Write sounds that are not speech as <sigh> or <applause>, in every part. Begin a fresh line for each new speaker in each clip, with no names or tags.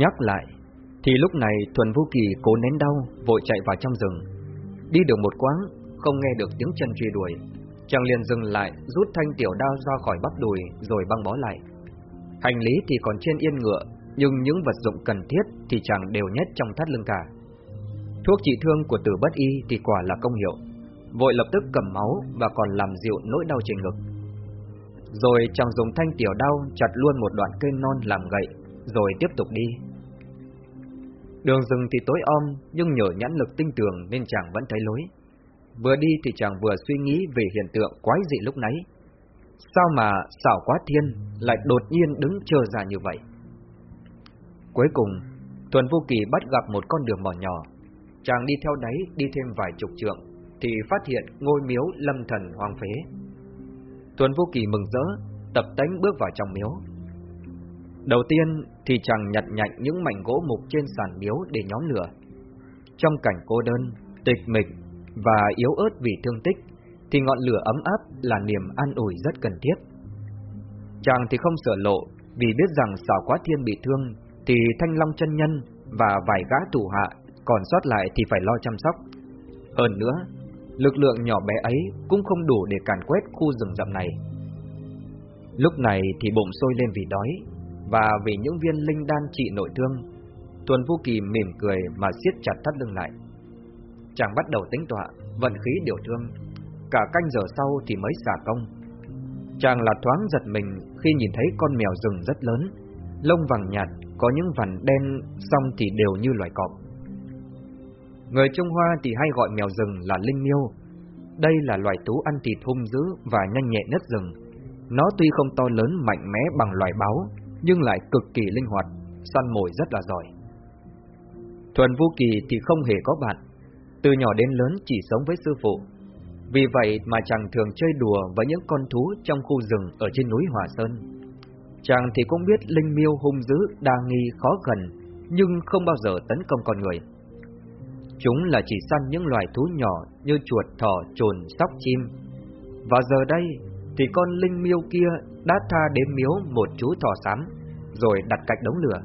Nhắc lại, thì lúc này Thuần Vô Kỳ cố nén đau, vội chạy vào trong rừng. Đi được một quãng, không nghe được tiếng chân truy đuổi, chàng liền dừng lại, rút thanh tiểu đao ra khỏi bắp đùi rồi băng bó lại. Hành lý thì còn trên yên ngựa, nhưng những vật dụng cần thiết thì chàng đều nhét trong thắt lưng cả. Thuốc trị thương của Tử Bất Y thì quả là công hiệu, vội lập tức cầm máu và còn làm dịu nỗi đau trên ngực. Rồi chàng dùng thanh tiểu đao chặt luôn một đoạn cây non làm gậy, rồi tiếp tục đi. Đường rừng thì tối om, nhưng nhờ nhãn lực tinh tường nên chàng vẫn thấy lối. Vừa đi thì chàng vừa suy nghĩ về hiện tượng quái dị lúc nãy. Sao mà xảo quá thiên lại đột nhiên đứng chờ ra như vậy? Cuối cùng, Tuần Vô Kỳ bắt gặp một con đường mỏ nhỏ. Chàng đi theo đáy, đi thêm vài chục trượng, thì phát hiện ngôi miếu lâm thần hoang phế. Tuần Vô Kỳ mừng rỡ, tập tánh bước vào trong miếu. Đầu tiên thì chàng nhặt nhạnh những mảnh gỗ mục trên sàn miếu để nhóm lửa. Trong cảnh cô đơn, tịch mịch và yếu ớt vì thương tích, thì ngọn lửa ấm áp là niềm an ủi rất cần thiết. Chàng thì không sợ lộ, vì biết rằng xảo quá thiên bị thương, thì thanh long chân nhân và vài gã thủ hạ còn sót lại thì phải lo chăm sóc. Hơn nữa, lực lượng nhỏ bé ấy cũng không đủ để càn quét khu rừng rậm này. Lúc này thì bụng sôi lên vì đói, và vì những viên linh đan trị nội thương, Tuần Vô Kỳ mỉm cười mà siết chặt thắt lưng lại. Chàng bắt đầu tính tọa, vận khí điều thương, cả canh giờ sau thì mới xả công. Chàng là thoáng giật mình khi nhìn thấy con mèo rừng rất lớn, lông vàng nhạt, có những vằn đen, xong thì đều như loài cọp. Người Trung Hoa thì hay gọi mèo rừng là linh miêu. Đây là loài thú ăn thịt hung dữ và nhanh nhẹn nhất rừng. Nó tuy không to lớn mạnh mẽ bằng loài báo, nhưng lại cực kỳ linh hoạt, săn mồi rất là giỏi. Thuần Vu Kỳ thì không hề có bạn, từ nhỏ đến lớn chỉ sống với sư phụ. Vì vậy mà chàng thường chơi đùa với những con thú trong khu rừng ở trên núi Hòa Sơn. Chàng thì cũng biết linh miêu hung dữ, đa nghi, khó gần, nhưng không bao giờ tấn công con người. Chúng là chỉ săn những loài thú nhỏ như chuột, thỏ, trồn, sóc, chim. Và giờ đây thì con linh miêu kia đã tha đến miếu một chú thỏ xám, rồi đặt cạnh đống lửa.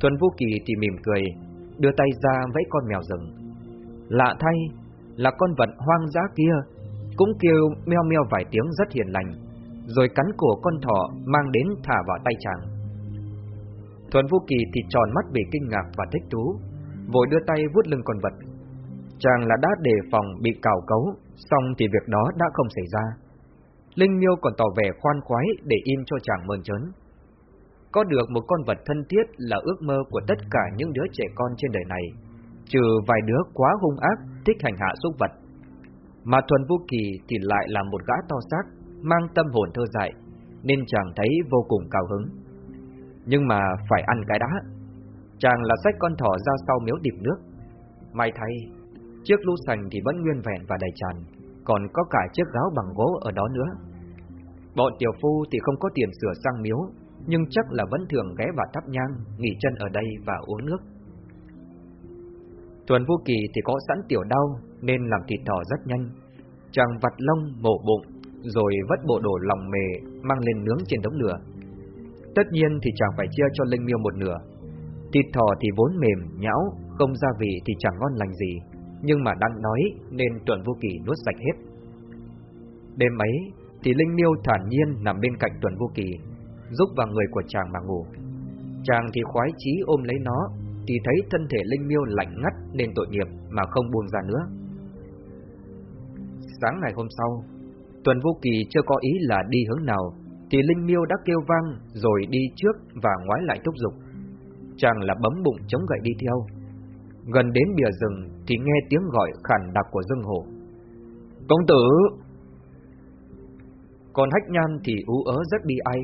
Thuần Vũ Kỳ thì mỉm cười, đưa tay ra vẫy con mèo rừng. Lạ thay, là con vật hoang dã kia, cũng kêu meo meo vài tiếng rất hiền lành, rồi cắn cổ con thỏ mang đến thả vào tay chàng. Thuần Vũ Kỳ thì tròn mắt vì kinh ngạc và thích thú, vội đưa tay vuốt lưng con vật. Chàng là đã đề phòng bị cào cấu, xong thì việc đó đã không xảy ra. Linh Miêu còn tỏ vẻ khoan khoái để im cho chàng mơn trớn. Có được một con vật thân thiết là ước mơ của tất cả những đứa trẻ con trên đời này, trừ vài đứa quá hung ác, thích hành hạ súc vật. Mà Thuần Vũ Kỳ thì lại là một gã to xác, mang tâm hồn thơ dại, nên chàng thấy vô cùng cao hứng. Nhưng mà phải ăn cái đã. Chàng là sách con thỏ ra sau miếu điệp nước. May thay, chiếc lũ sành thì vẫn nguyên vẹn và đầy tràn, còn có cả chiếc gáo bằng gỗ ở đó nữa. Bọn tiểu phu thì không có tiền sửa sang miếu, nhưng chắc là vẫn thường ghé vào thắp nhang, nghỉ chân ở đây và uống nước. Tuần Vô Kỳ thì có sẵn tiểu đau nên làm thịt thỏ rất nhanh. Chàng vặt lông mổ bụng, rồi vất bộ đồ lòng mề mang lên nướng trên đống lửa. Tất nhiên thì chàng phải chia cho Linh Miêu một nửa. Thịt thỏ thì vốn mềm, nhão, không gia vị thì chẳng ngon lành gì, nhưng mà đang nói nên Tuần Vô Kỳ nuốt sạch hết. Đêm ấy thì Linh Miêu thản nhiên nằm bên cạnh Tuần Vô Kỳ, giúp vào người của chàng mà ngủ. Chàng thì khoái chí ôm lấy nó, thì thấy thân thể Linh Miêu lạnh ngắt nên tội nghiệp mà không buông ra nữa. Sáng ngày hôm sau, Tuần Vô Kỳ chưa có ý là đi hướng nào, thì Linh Miêu đã kêu vang rồi đi trước và ngoái lại thúc giục. Chàng là bấm bụng chống gậy đi theo. Gần đến bìa rừng thì nghe tiếng gọi khản đặc của Dương Hổ. Công tử! Còn Hách Nhan thì ú ớ rất bi ai.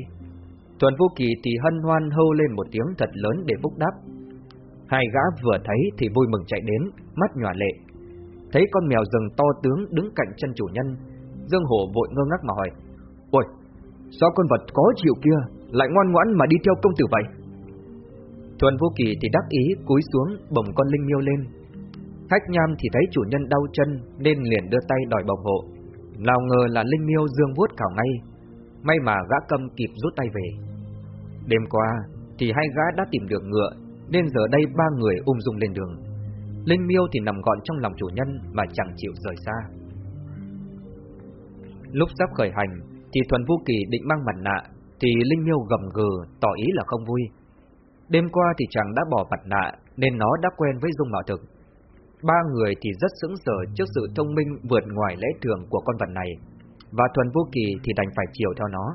Tuần Vô Kỳ thì hân hoan hâu lên một tiếng thật lớn để phúc đáp. Hai gã vừa thấy thì vui mừng chạy đến, mắt nhòa lệ. Thấy con mèo rừng to tướng đứng cạnh chân chủ nhân, Dương Hổ vội ngơ ngác mà hỏi. Ôi, sao con vật có chịu kia lại ngoan ngoãn mà đi theo công tử vậy? Thuần Vô Kỳ thì đắc ý cúi xuống bồng con Linh Miêu lên. Hách Nham thì thấy chủ nhân đau chân nên liền đưa tay đòi bảo hộ. Nào ngờ là Linh Miêu dương vuốt cào ngay. May mà gã cầm kịp rút tay về. Đêm qua thì hai gã đã tìm được ngựa, nên giờ đây ba người ung dung lên đường. Linh Miêu thì nằm gọn trong lòng chủ nhân mà chẳng chịu rời xa. Lúc sắp khởi hành, thì Thuần vô Kỳ định mang mặt nạ, thì Linh Miêu gầm gừ tỏ ý là không vui. Đêm qua thì chàng đã bỏ mặt nạ nên nó đã quen với dung mạo thực. Ba người thì rất sững sờ trước sự thông minh vượt ngoài lẽ thường của con vật này, và Thuần Vô Kỳ thì đành phải chiều theo nó.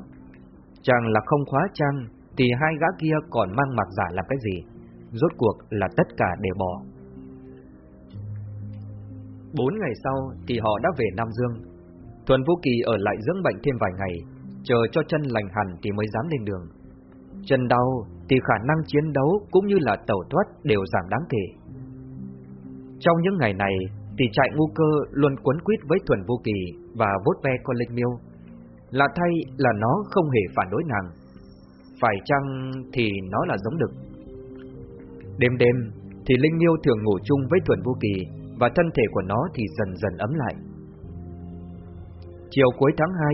Chàng là không khóa trang, thì hai gã kia còn mang mặt giả làm cái gì? Rốt cuộc là tất cả đều bỏ. Bốn ngày sau thì họ đã về Nam Dương. Thuần vũ Kỳ ở lại dưỡng bệnh thêm vài ngày, chờ cho chân lành hẳn thì mới dám lên đường. Chân đau thì khả năng chiến đấu cũng như là tẩu thoát đều giảm đáng kể. Trong những ngày này thì trại ngu cơ luôn cuốn quýt với Thuần Vô Kỳ và vốt ve con Linh Miêu. Lạ thay là nó không hề phản đối nàng. Phải chăng thì nó là giống đực. Đêm đêm thì Linh Miêu thường ngủ chung với Thuần Vô Kỳ và thân thể của nó thì dần dần ấm lại. Chiều cuối tháng 2,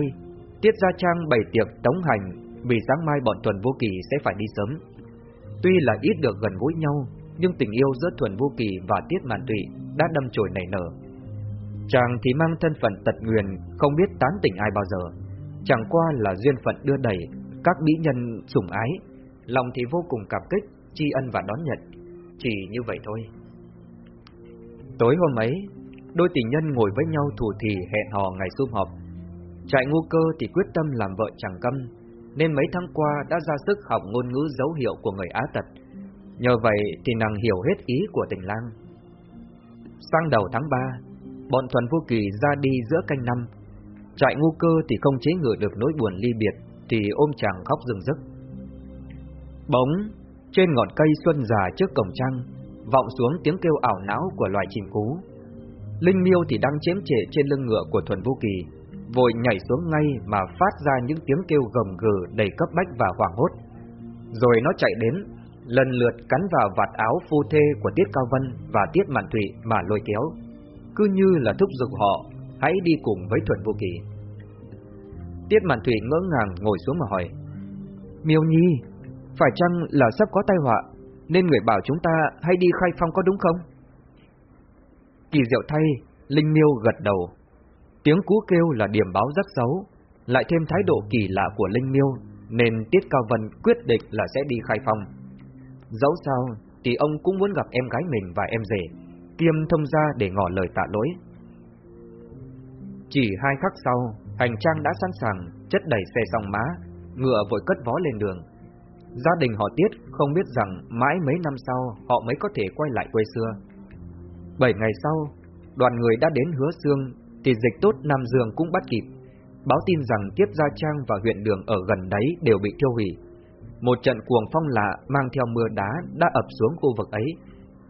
Tiết Gia Trang bày tiệc tống hành vì sáng mai bọn Thuần Vô Kỳ sẽ phải đi sớm. Tuy là ít được gần gũi nhau, nhưng tình yêu giữa Thuần Vô Kỳ và Tiết Mạn Tụy đã đâm chồi nảy nở. Chàng thì mang thân phận tật nguyền, không biết tán tỉnh ai bao giờ. Chẳng qua là duyên phận đưa đẩy, các mỹ nhân sủng ái, lòng thì vô cùng cảm kích, tri ân và đón nhận. Chỉ như vậy thôi. Tối hôm ấy, đôi tình nhân ngồi với nhau thủ thì hẹn hò ngày sum họp. Trại ngu cơ thì quyết tâm làm vợ chẳng câm, nên mấy tháng qua đã ra sức học ngôn ngữ dấu hiệu của người Á tật. Nhờ vậy thì nàng hiểu hết ý của tình lang. Sang đầu tháng 3, bọn Thuần Vô Kỳ ra đi giữa canh năm. Trại ngu cơ thì không chế ngự được nỗi buồn ly biệt, thì ôm chàng khóc rừng rức. Bóng trên ngọn cây xuân già trước cổng trăng, vọng xuống tiếng kêu ảo não của loài chim cú. Linh miêu thì đang chém trệ trên lưng ngựa của Thuần Vô Kỳ, vội nhảy xuống ngay mà phát ra những tiếng kêu gầm gừ đầy cấp bách và hoảng hốt. Rồi nó chạy đến, lần lượt cắn vào vạt áo phu thê của Tiết Cao Vân và Tiết Mạn Thụy mà lôi kéo, cứ như là thúc giục họ hãy đi cùng với Thuận Vô Kỳ. Tiết Mạn Thụy ngỡ ngàng ngồi xuống mà hỏi: "Miêu Nhi, phải chăng là sắp có tai họa, nên người bảo chúng ta hãy đi khai phong có đúng không?" Kỳ diệu thay, Linh Miêu gật đầu. Tiếng cú kêu là điểm báo rất xấu, lại thêm thái độ kỳ lạ của Linh Miêu, nên Tiết Cao Vân quyết định là sẽ đi khai phong. Dẫu sao, thì ông cũng muốn gặp em gái mình và em rể, kiêm thông gia để ngỏ lời tạ lỗi. Chỉ hai khắc sau, hành trang đã sẵn sàng, chất đầy xe song má, ngựa vội cất vó lên đường. Gia đình họ Tiết không biết rằng mãi mấy năm sau họ mới có thể quay lại quê xưa. Bảy ngày sau, đoàn người đã đến hứa xương, thì dịch tốt Nam Dương cũng bắt kịp. Báo tin rằng Tiếp Gia Trang và huyện đường ở gần đấy đều bị tiêu hủy. Một trận cuồng phong lạ mang theo mưa đá đã ập xuống khu vực ấy,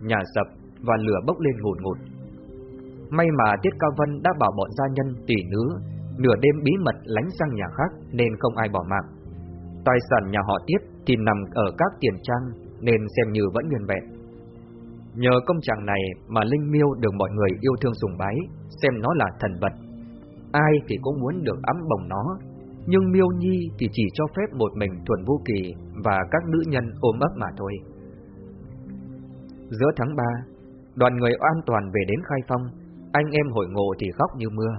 nhà sập và lửa bốc lên ngột ngột. May mà Tiết Cao Vân đã bảo bọn gia nhân tỷ nữ nửa đêm bí mật lánh sang nhà khác nên không ai bỏ mạng. Tài sản nhà họ Tiết thì nằm ở các tiền trang nên xem như vẫn nguyên vẹn. Nhờ công trạng này mà Linh Miêu được mọi người yêu thương sùng bái, xem nó là thần vật. Ai thì cũng muốn được ấm bồng nó, nhưng Miêu Nhi thì chỉ cho phép một mình Thuần Vô Kỳ và các nữ nhân ôm ấp mà thôi. Giữa tháng 3, đoàn người an toàn về đến Khai Phong, anh em hội ngộ thì khóc như mưa.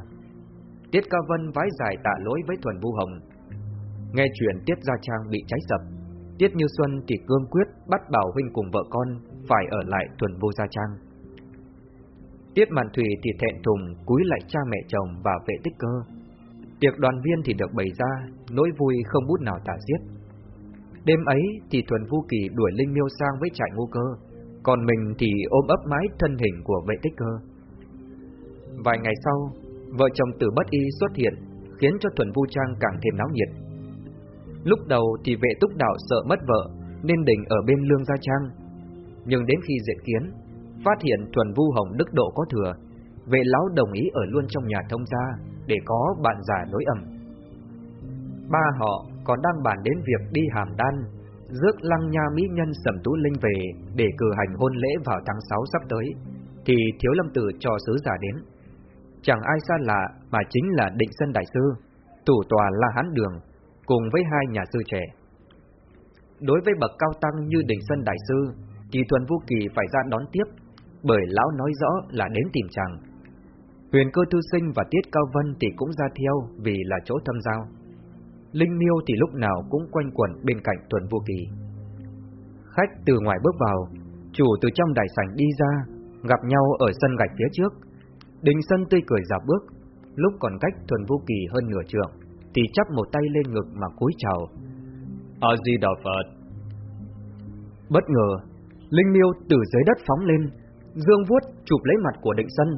Tiết ca Vân vái dài tạ lỗi với Thuần vũ Hồng. Nghe chuyện Tiết Gia Trang bị cháy sập, Tiết Như Xuân thì cương quyết bắt Bảo Huynh cùng vợ con phải ở lại Thuần Vô Gia Trang. Tiết Mạn Thủy thì thẹn thùng cúi lại cha mẹ chồng và vệ tích cơ. Tiệc đoàn viên thì được bày ra, nỗi vui không bút nào tả xiết. Đêm ấy thì Thuần Vu Kỳ đuổi Linh Miêu sang với trại ngô cơ, còn mình thì ôm ấp mái thân hình của vệ tích cơ. Vài ngày sau, vợ chồng tử bất y xuất hiện, khiến cho Thuần Vu Trang càng thêm náo nhiệt. Lúc đầu thì vệ túc đạo sợ mất vợ, nên định ở bên lương gia trang. Nhưng đến khi diện kiến, phát hiện Thuần Vu Hồng đức độ có thừa, vệ lão đồng ý ở luôn trong nhà thông gia để có bạn già nối ẩm. Ba họ còn đang bàn đến việc đi hàm đan, rước lăng nha mỹ nhân Sầm Tú Linh về để cử hành hôn lễ vào tháng 6 sắp tới, thì Thiếu Lâm Tử cho sứ giả đến. Chẳng ai xa lạ mà chính là Định Sân Đại Sư, tủ tòa La Hán Đường, cùng với hai nhà sư trẻ. đối với bậc cao tăng như Đình Sân Đại Sư, thì Thuần vũ Kỳ phải ra đón tiếp, bởi lão nói rõ là đến tìm chàng. Huyền cơ thư sinh và Tiết Cao Vân thì cũng ra theo vì là chỗ thâm giao. Linh Miêu thì lúc nào cũng quanh quẩn bên cạnh Thuần Vũ Kỳ. Khách từ ngoài bước vào, chủ từ trong đại sảnh đi ra, gặp nhau ở sân gạch phía trước. Đình Sân tươi cười dạo bước, lúc còn cách Thuần Vũ Kỳ hơn nửa trường thì chắp một tay lên ngực mà cúi chào. A Di Đà Phật. Bất ngờ, Linh Miêu từ dưới đất phóng lên, dương vuốt chụp lấy mặt của Định Sân.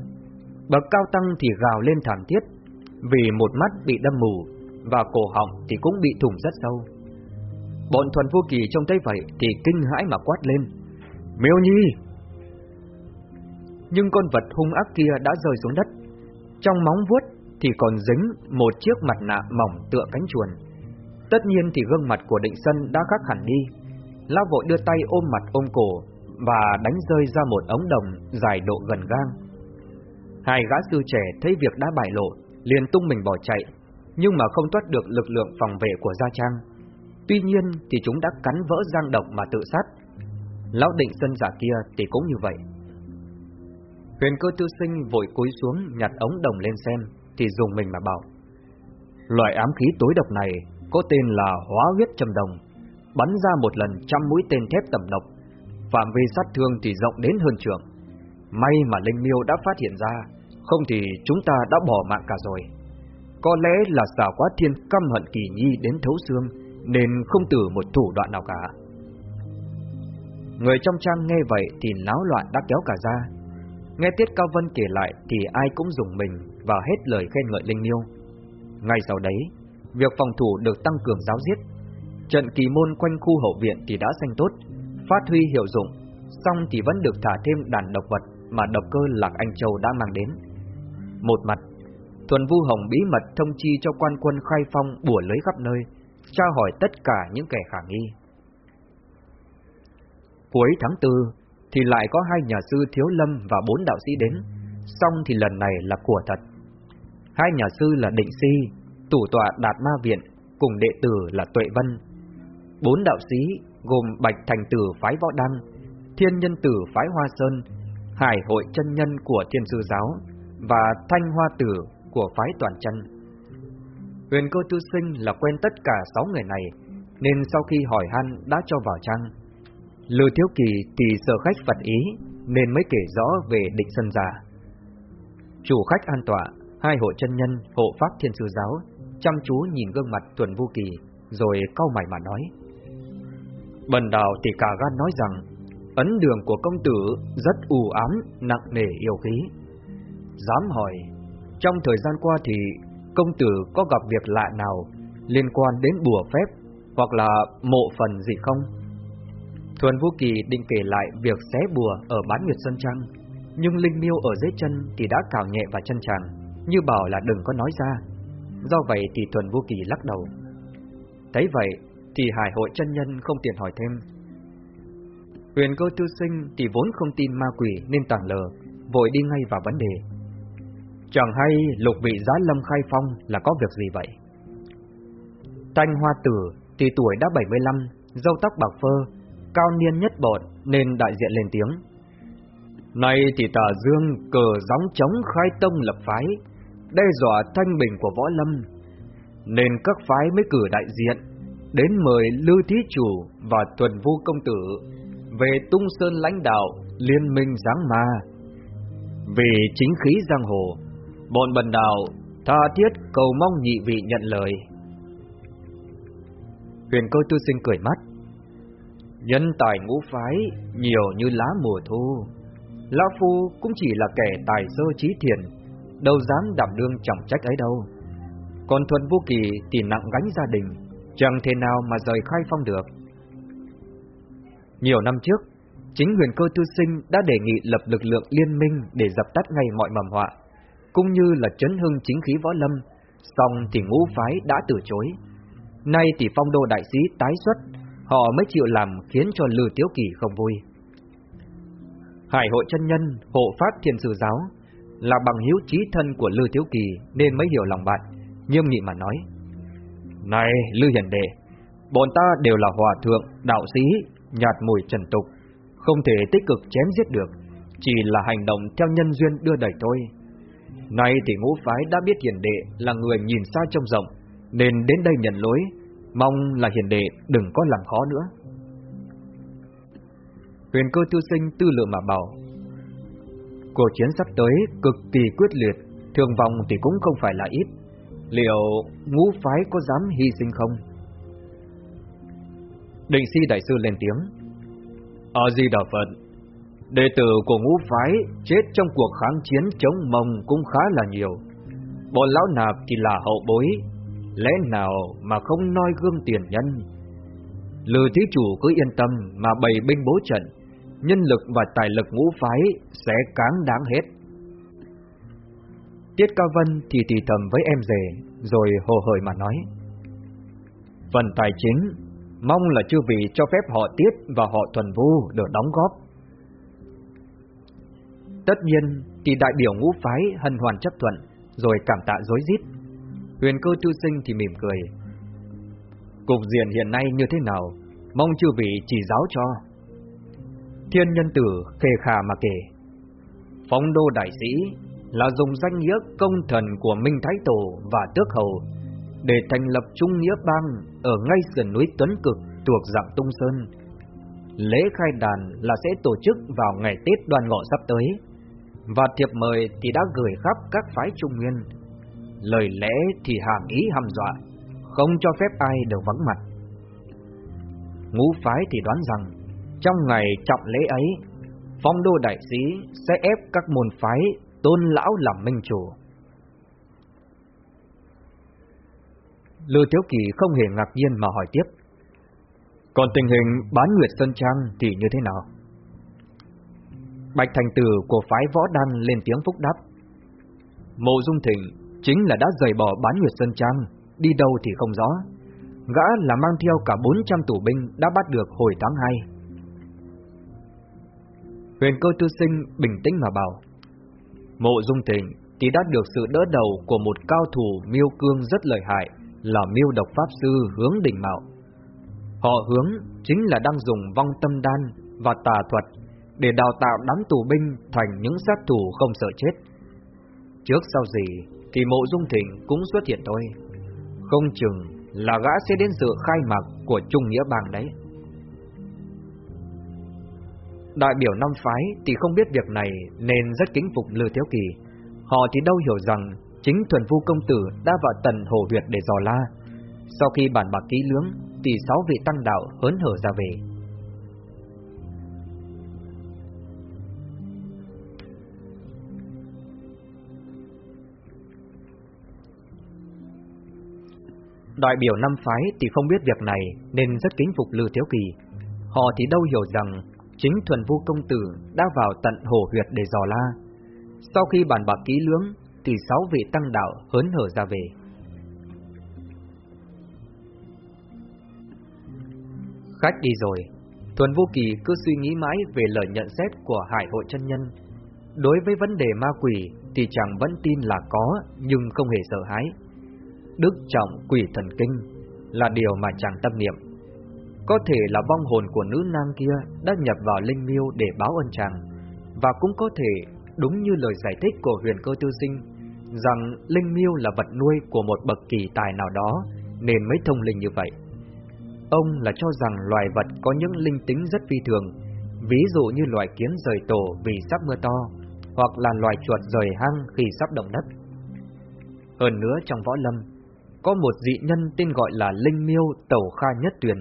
Bậc cao tăng thì gào lên thảm thiết, vì một mắt bị đâm mù và cổ họng thì cũng bị thủng rất sâu. Bọn thuần vô kỳ trông thấy vậy thì kinh hãi mà quát lên. Miêu Nhi! Nhưng con vật hung ác kia đã rơi xuống đất. Trong móng vuốt thì còn dính một chiếc mặt nạ mỏng tựa cánh chuồn. Tất nhiên thì gương mặt của định sân đã khác hẳn đi. Lão vội đưa tay ôm mặt ôm cổ và đánh rơi ra một ống đồng dài độ gần gang. Hai gã sư trẻ thấy việc đã bại lộ, liền tung mình bỏ chạy, nhưng mà không thoát được lực lượng phòng vệ của Gia Trang. Tuy nhiên thì chúng đã cắn vỡ giang độc mà tự sát. Lão định sân giả kia thì cũng như vậy. Huyền cơ tư sinh vội cúi xuống nhặt ống đồng lên xem, thì dùng mình mà bảo. Loại ám khí tối độc này có tên là hóa huyết trầm đồng, bắn ra một lần trăm mũi tên thép tầm độc, phạm vi sát thương thì rộng đến hơn trường. May mà Linh Miêu đã phát hiện ra, không thì chúng ta đã bỏ mạng cả rồi. Có lẽ là xảo quá thiên căm hận kỳ nhi đến thấu xương, nên không từ một thủ đoạn nào cả. Người trong trang nghe vậy thì náo loạn đã kéo cả ra. Nghe Tiết Cao Vân kể lại thì ai cũng dùng mình và hết lời khen ngợi Linh Miêu. Ngay sau đấy, việc phòng thủ được tăng cường giáo diết. Trận kỳ môn quanh khu hậu viện thì đã xanh tốt, phát huy hiệu dụng, xong thì vẫn được thả thêm đàn độc vật mà độc cơ Lạc Anh Châu đã mang đến. Một mặt, Thuần Vu Hồng bí mật thông chi cho quan quân khai phong bùa lấy khắp nơi, tra hỏi tất cả những kẻ khả nghi. Cuối tháng tư thì lại có hai nhà sư Thiếu Lâm và bốn đạo sĩ đến, xong thì lần này là của thật. Hai nhà sư là Định Si, tủ tọa Đạt Ma Viện, cùng đệ tử là Tuệ Vân. Bốn đạo sĩ gồm Bạch Thành Tử phái Võ Đăng, Thiên Nhân Tử phái Hoa Sơn, Hải Hội chân Nhân của Thiên Sư Giáo và Thanh Hoa Tử của phái Toàn Chân. Huyền cơ tư sinh là quen tất cả sáu người này, nên sau khi hỏi han đã cho vào trang. Lưu Thiếu Kỳ thì sợ khách phật ý, nên mới kể rõ về định sân giả. Chủ khách an tọa, hai hộ chân nhân, hộ pháp thiên sư giáo, chăm chú nhìn gương mặt tuần vu kỳ, rồi cau mày mà nói. Bần đào thì cả gan nói rằng, ấn đường của công tử rất u ám, nặng nề yêu khí. Dám hỏi, trong thời gian qua thì công tử có gặp việc lạ nào liên quan đến bùa phép hoặc là mộ phần gì không? Thuần Vũ Kỳ định kể lại việc xé bùa ở bán nguyệt Sơn Trăng, nhưng Linh Miêu ở dưới chân thì đã cào nhẹ vào chân chàng, như bảo là đừng có nói ra. Do vậy thì Thuần vô Kỳ lắc đầu. Thấy vậy thì Hải hội chân nhân không tiện hỏi thêm. Huyền cơ tư sinh thì vốn không tin ma quỷ nên tảng lờ, vội đi ngay vào vấn đề. Chẳng hay lục vị giá lâm khai phong là có việc gì vậy? Thanh Hoa Tử thì tuổi đã 75, râu tóc bạc phơ, cao niên nhất bọn nên đại diện lên tiếng. Nay thì tà dương cờ gióng chống khai tông lập phái, đe dọa thanh bình của võ lâm, nên các phái mới cử đại diện đến mời Lưu Thí Chủ và Tuần Vu Công Tử về tung sơn lãnh đạo liên minh giáng ma. Vì chính khí giang hồ, bọn bần đạo tha thiết cầu mong nhị vị nhận lời. Huyền cơ tư sinh cười mắt. Nhân tài ngũ phái nhiều như lá mùa thu. Lão Phu cũng chỉ là kẻ tài sơ trí thiền, đâu dám đảm đương trọng trách ấy đâu. Còn Thuần Vô Kỳ thì nặng gánh gia đình, chẳng thể nào mà rời khai phong được. Nhiều năm trước, chính huyền cơ tư sinh đã đề nghị lập lực lượng liên minh để dập tắt ngay mọi mầm họa, cũng như là chấn hưng chính khí võ lâm, song thì ngũ phái đã từ chối. Nay thì phong đô đại sĩ tái xuất, họ mới chịu làm khiến cho Lư Tiếu Kỳ không vui. Hải hội chân nhân, hộ pháp thiên sư giáo, là bằng hiếu trí thân của Lư thiếu Kỳ nên mới hiểu lòng bạn, nghiêm nghị mà nói. Này, Lư Hiền Đệ, Bọn ta đều là hòa thượng, đạo sĩ, nhạt mùi trần tục, không thể tích cực chém giết được, chỉ là hành động theo nhân duyên đưa đẩy thôi. Nay thì ngũ phái đã biết hiền đệ là người nhìn xa trông rộng, nên đến đây nhận lối, mong là hiền đệ đừng có làm khó nữa. Huyền cơ tiêu sinh tư lượng mà bảo, cuộc chiến sắp tới cực kỳ quyết liệt, thương vong thì cũng không phải là ít. Liệu ngũ phái có dám hy sinh không? Định si đại sư lên tiếng. À Di Đà Phật. Đệ tử của ngũ phái chết trong cuộc kháng chiến chống Mông cũng khá là nhiều. Bọn lão nạp thì là hậu bối, lẽ nào mà không noi gương tiền nhân? Lư thí chủ cứ yên tâm mà bày binh bố trận, nhân lực và tài lực ngũ phái sẽ cáng đáng hết. Tiết Cao Vân thì thì thầm với em rể, rồi hồ hởi mà nói. Phần tài chính, mong là chư vị cho phép họ Tiết và họ Thuần Vu được đóng góp. Tất nhiên, thì đại biểu ngũ phái hân hoàn chấp thuận, rồi cảm tạ dối rít. Huyền cơ tư sinh thì mỉm cười. Cục diện hiện nay như thế nào, mong chư vị chỉ giáo cho. Thiên nhân tử khề khà mà kể. Phóng đô đại sĩ là dùng danh nghĩa công thần của Minh Thái Tổ và Tước Hầu để thành lập Trung Nghĩa Bang ở ngay sườn núi Tuấn Cực thuộc dạng Tung Sơn. Lễ khai đàn là sẽ tổ chức vào ngày Tết đoan ngọ sắp tới, và thiệp mời thì đã gửi khắp các phái Trung Nguyên. Lời lẽ thì hàm ý hăm dọa, không cho phép ai được vắng mặt. Ngũ phái thì đoán rằng, trong ngày trọng lễ ấy, phong đô đại sĩ sẽ ép các môn phái tôn lão làm minh chủ. Lưu Thiếu Kỳ không hề ngạc nhiên mà hỏi tiếp. Còn tình hình bán Nguyệt Sơn Trang thì như thế nào? Bạch Thành Tử của phái võ đan lên tiếng phúc đáp. Mộ Dung Thịnh chính là đã rời bỏ bán Nguyệt Sơn Trang, đi đâu thì không rõ. Gã là mang theo cả 400 tù binh đã bắt được hồi tháng 2. Huyền cơ tư sinh bình tĩnh mà bảo. Mộ Dung Thịnh, thì đã được sự đỡ đầu của một cao thủ miêu cương rất lợi hại, là miêu độc pháp sư hướng đỉnh mạo. Họ hướng chính là đang dùng vong tâm đan và tà thuật để đào tạo đám tù binh thành những sát thủ không sợ chết. Trước sau gì thì mộ dung thịnh cũng xuất hiện thôi. Không chừng là gã sẽ đến sự khai mạc của Trung Nghĩa Bang đấy. Đại biểu năm phái thì không biết việc này nên rất kính phục Lư Thiếu Kỳ. Họ thì đâu hiểu rằng chính thuần vu công tử đã vào tần hồ huyệt để dò la. Sau khi bản bạc kỹ lưỡng thì sáu vị tăng đạo hớn hở ra về. Đại biểu năm phái thì không biết việc này nên rất kính phục Lư Thiếu Kỳ. Họ thì đâu hiểu rằng chính thuần vu công tử đã vào tận hồ huyệt để dò la. Sau khi bàn bạc kỹ lưỡng, thì sáu vị tăng đạo hớn hở ra về. Khách đi rồi, Thuần Vô Kỳ cứ suy nghĩ mãi về lời nhận xét của Hải hội chân nhân. Đối với vấn đề ma quỷ thì chàng vẫn tin là có nhưng không hề sợ hãi. Đức trọng quỷ thần kinh là điều mà chàng tâm niệm. Có thể là vong hồn của nữ nang kia đã nhập vào linh miêu để báo ơn chàng, và cũng có thể đúng như lời giải thích của huyền cơ tư sinh, rằng linh miêu là vật nuôi của một bậc kỳ tài nào đó, nên mới thông linh như vậy. Ông là cho rằng loài vật có những linh tính rất phi thường, ví dụ như loài kiến rời tổ vì sắp mưa to, hoặc là loài chuột rời hang khi sắp động đất. Hơn nữa trong võ lâm, có một dị nhân tên gọi là Linh Miêu Tẩu Kha Nhất Tuyền,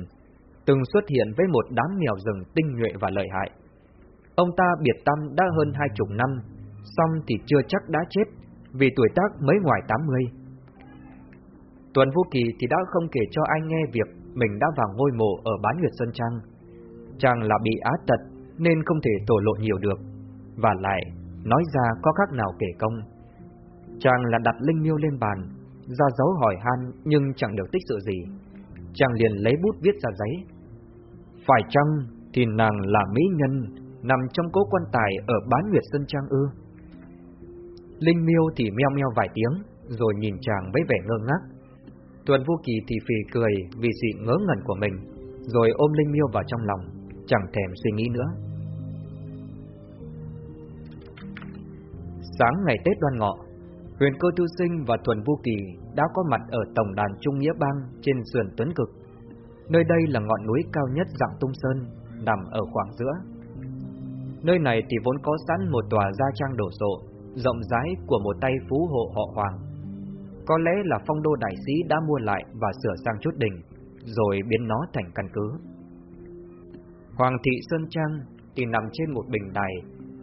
từng xuất hiện với một đám mèo rừng tinh nhuệ và lợi hại. Ông ta biệt tâm đã hơn hai chục năm, xong thì chưa chắc đã chết, vì tuổi tác mới ngoài 80. Tuần Vũ Kỳ thì đã không kể cho ai nghe việc mình đã vào ngôi mộ ở bán Nguyệt Sơn Trang. Chàng là bị á tật nên không thể tổ lộ nhiều được, và lại nói ra có khác nào kể công. Chàng là đặt linh miêu lên bàn, ra dấu hỏi han nhưng chẳng được tích sự gì. Chàng liền lấy bút viết ra giấy. Phải chăng thì nàng là mỹ nhân nằm trong cố quan tài ở bán Nguyệt sân Trang ư? Linh miêu thì meo meo vài tiếng, rồi nhìn chàng với vẻ ngơ ngác. Tuần Vô Kỳ thì phì cười vì sự ngớ ngẩn của mình, rồi ôm Linh Miêu vào trong lòng, chẳng thèm suy nghĩ nữa. Sáng ngày Tết đoan ngọ, Huyền Cơ Tu Sinh và Tuần Vô Kỳ đã có mặt ở tổng đàn Trung Nghĩa Bang trên sườn Tuấn Cực. Nơi đây là ngọn núi cao nhất dạng Tung Sơn, nằm ở khoảng giữa. Nơi này thì vốn có sẵn một tòa gia trang đổ sộ, rộng rãi của một tay phú hộ họ Hoàng. Có lẽ là phong đô đại sĩ đã mua lại và sửa sang chút đỉnh, rồi biến nó thành căn cứ. Hoàng thị Sơn Trang thì nằm trên một bình đài,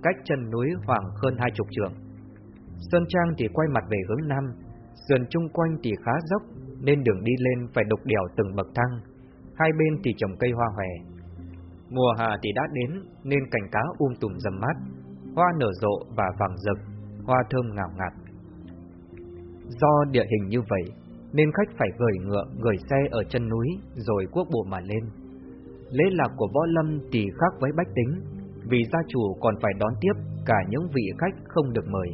cách chân núi khoảng hơn hai chục trường. Sơn Trang thì quay mặt về hướng nam, sườn chung quanh thì khá dốc, nên đường đi lên phải đục đèo từng bậc thang. Hai bên thì trồng cây hoa hòe. Mùa hạ thì đã đến, nên cảnh cá um tùm rầm mát, hoa nở rộ và vàng rực, hoa thơm ngào ngạt. Do địa hình như vậy, nên khách phải gửi ngựa, gửi xe ở chân núi, rồi quốc bộ mà lên. Lễ lạc của võ lâm thì khác với bách tính, vì gia chủ còn phải đón tiếp cả những vị khách không được mời.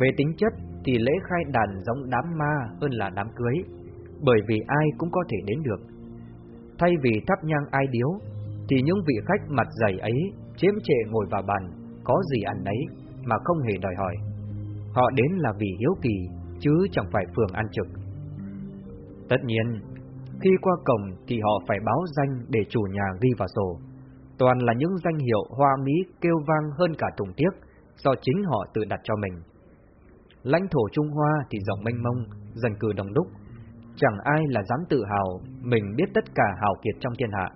Về tính chất thì lễ khai đàn giống đám ma hơn là đám cưới, bởi vì ai cũng có thể đến được. Thay vì thắp nhang ai điếu, thì những vị khách mặt dày ấy chiếm trệ ngồi vào bàn, có gì ăn đấy mà không hề đòi hỏi. Họ đến là vì hiếu kỳ, chứ chẳng phải phường ăn trực. Tất nhiên, khi qua cổng thì họ phải báo danh để chủ nhà ghi vào sổ. Toàn là những danh hiệu hoa mỹ kêu vang hơn cả thùng tiếc do chính họ tự đặt cho mình. Lãnh thổ Trung Hoa thì rộng mênh mông, dân cư đông đúc. Chẳng ai là dám tự hào mình biết tất cả hào kiệt trong thiên hạ,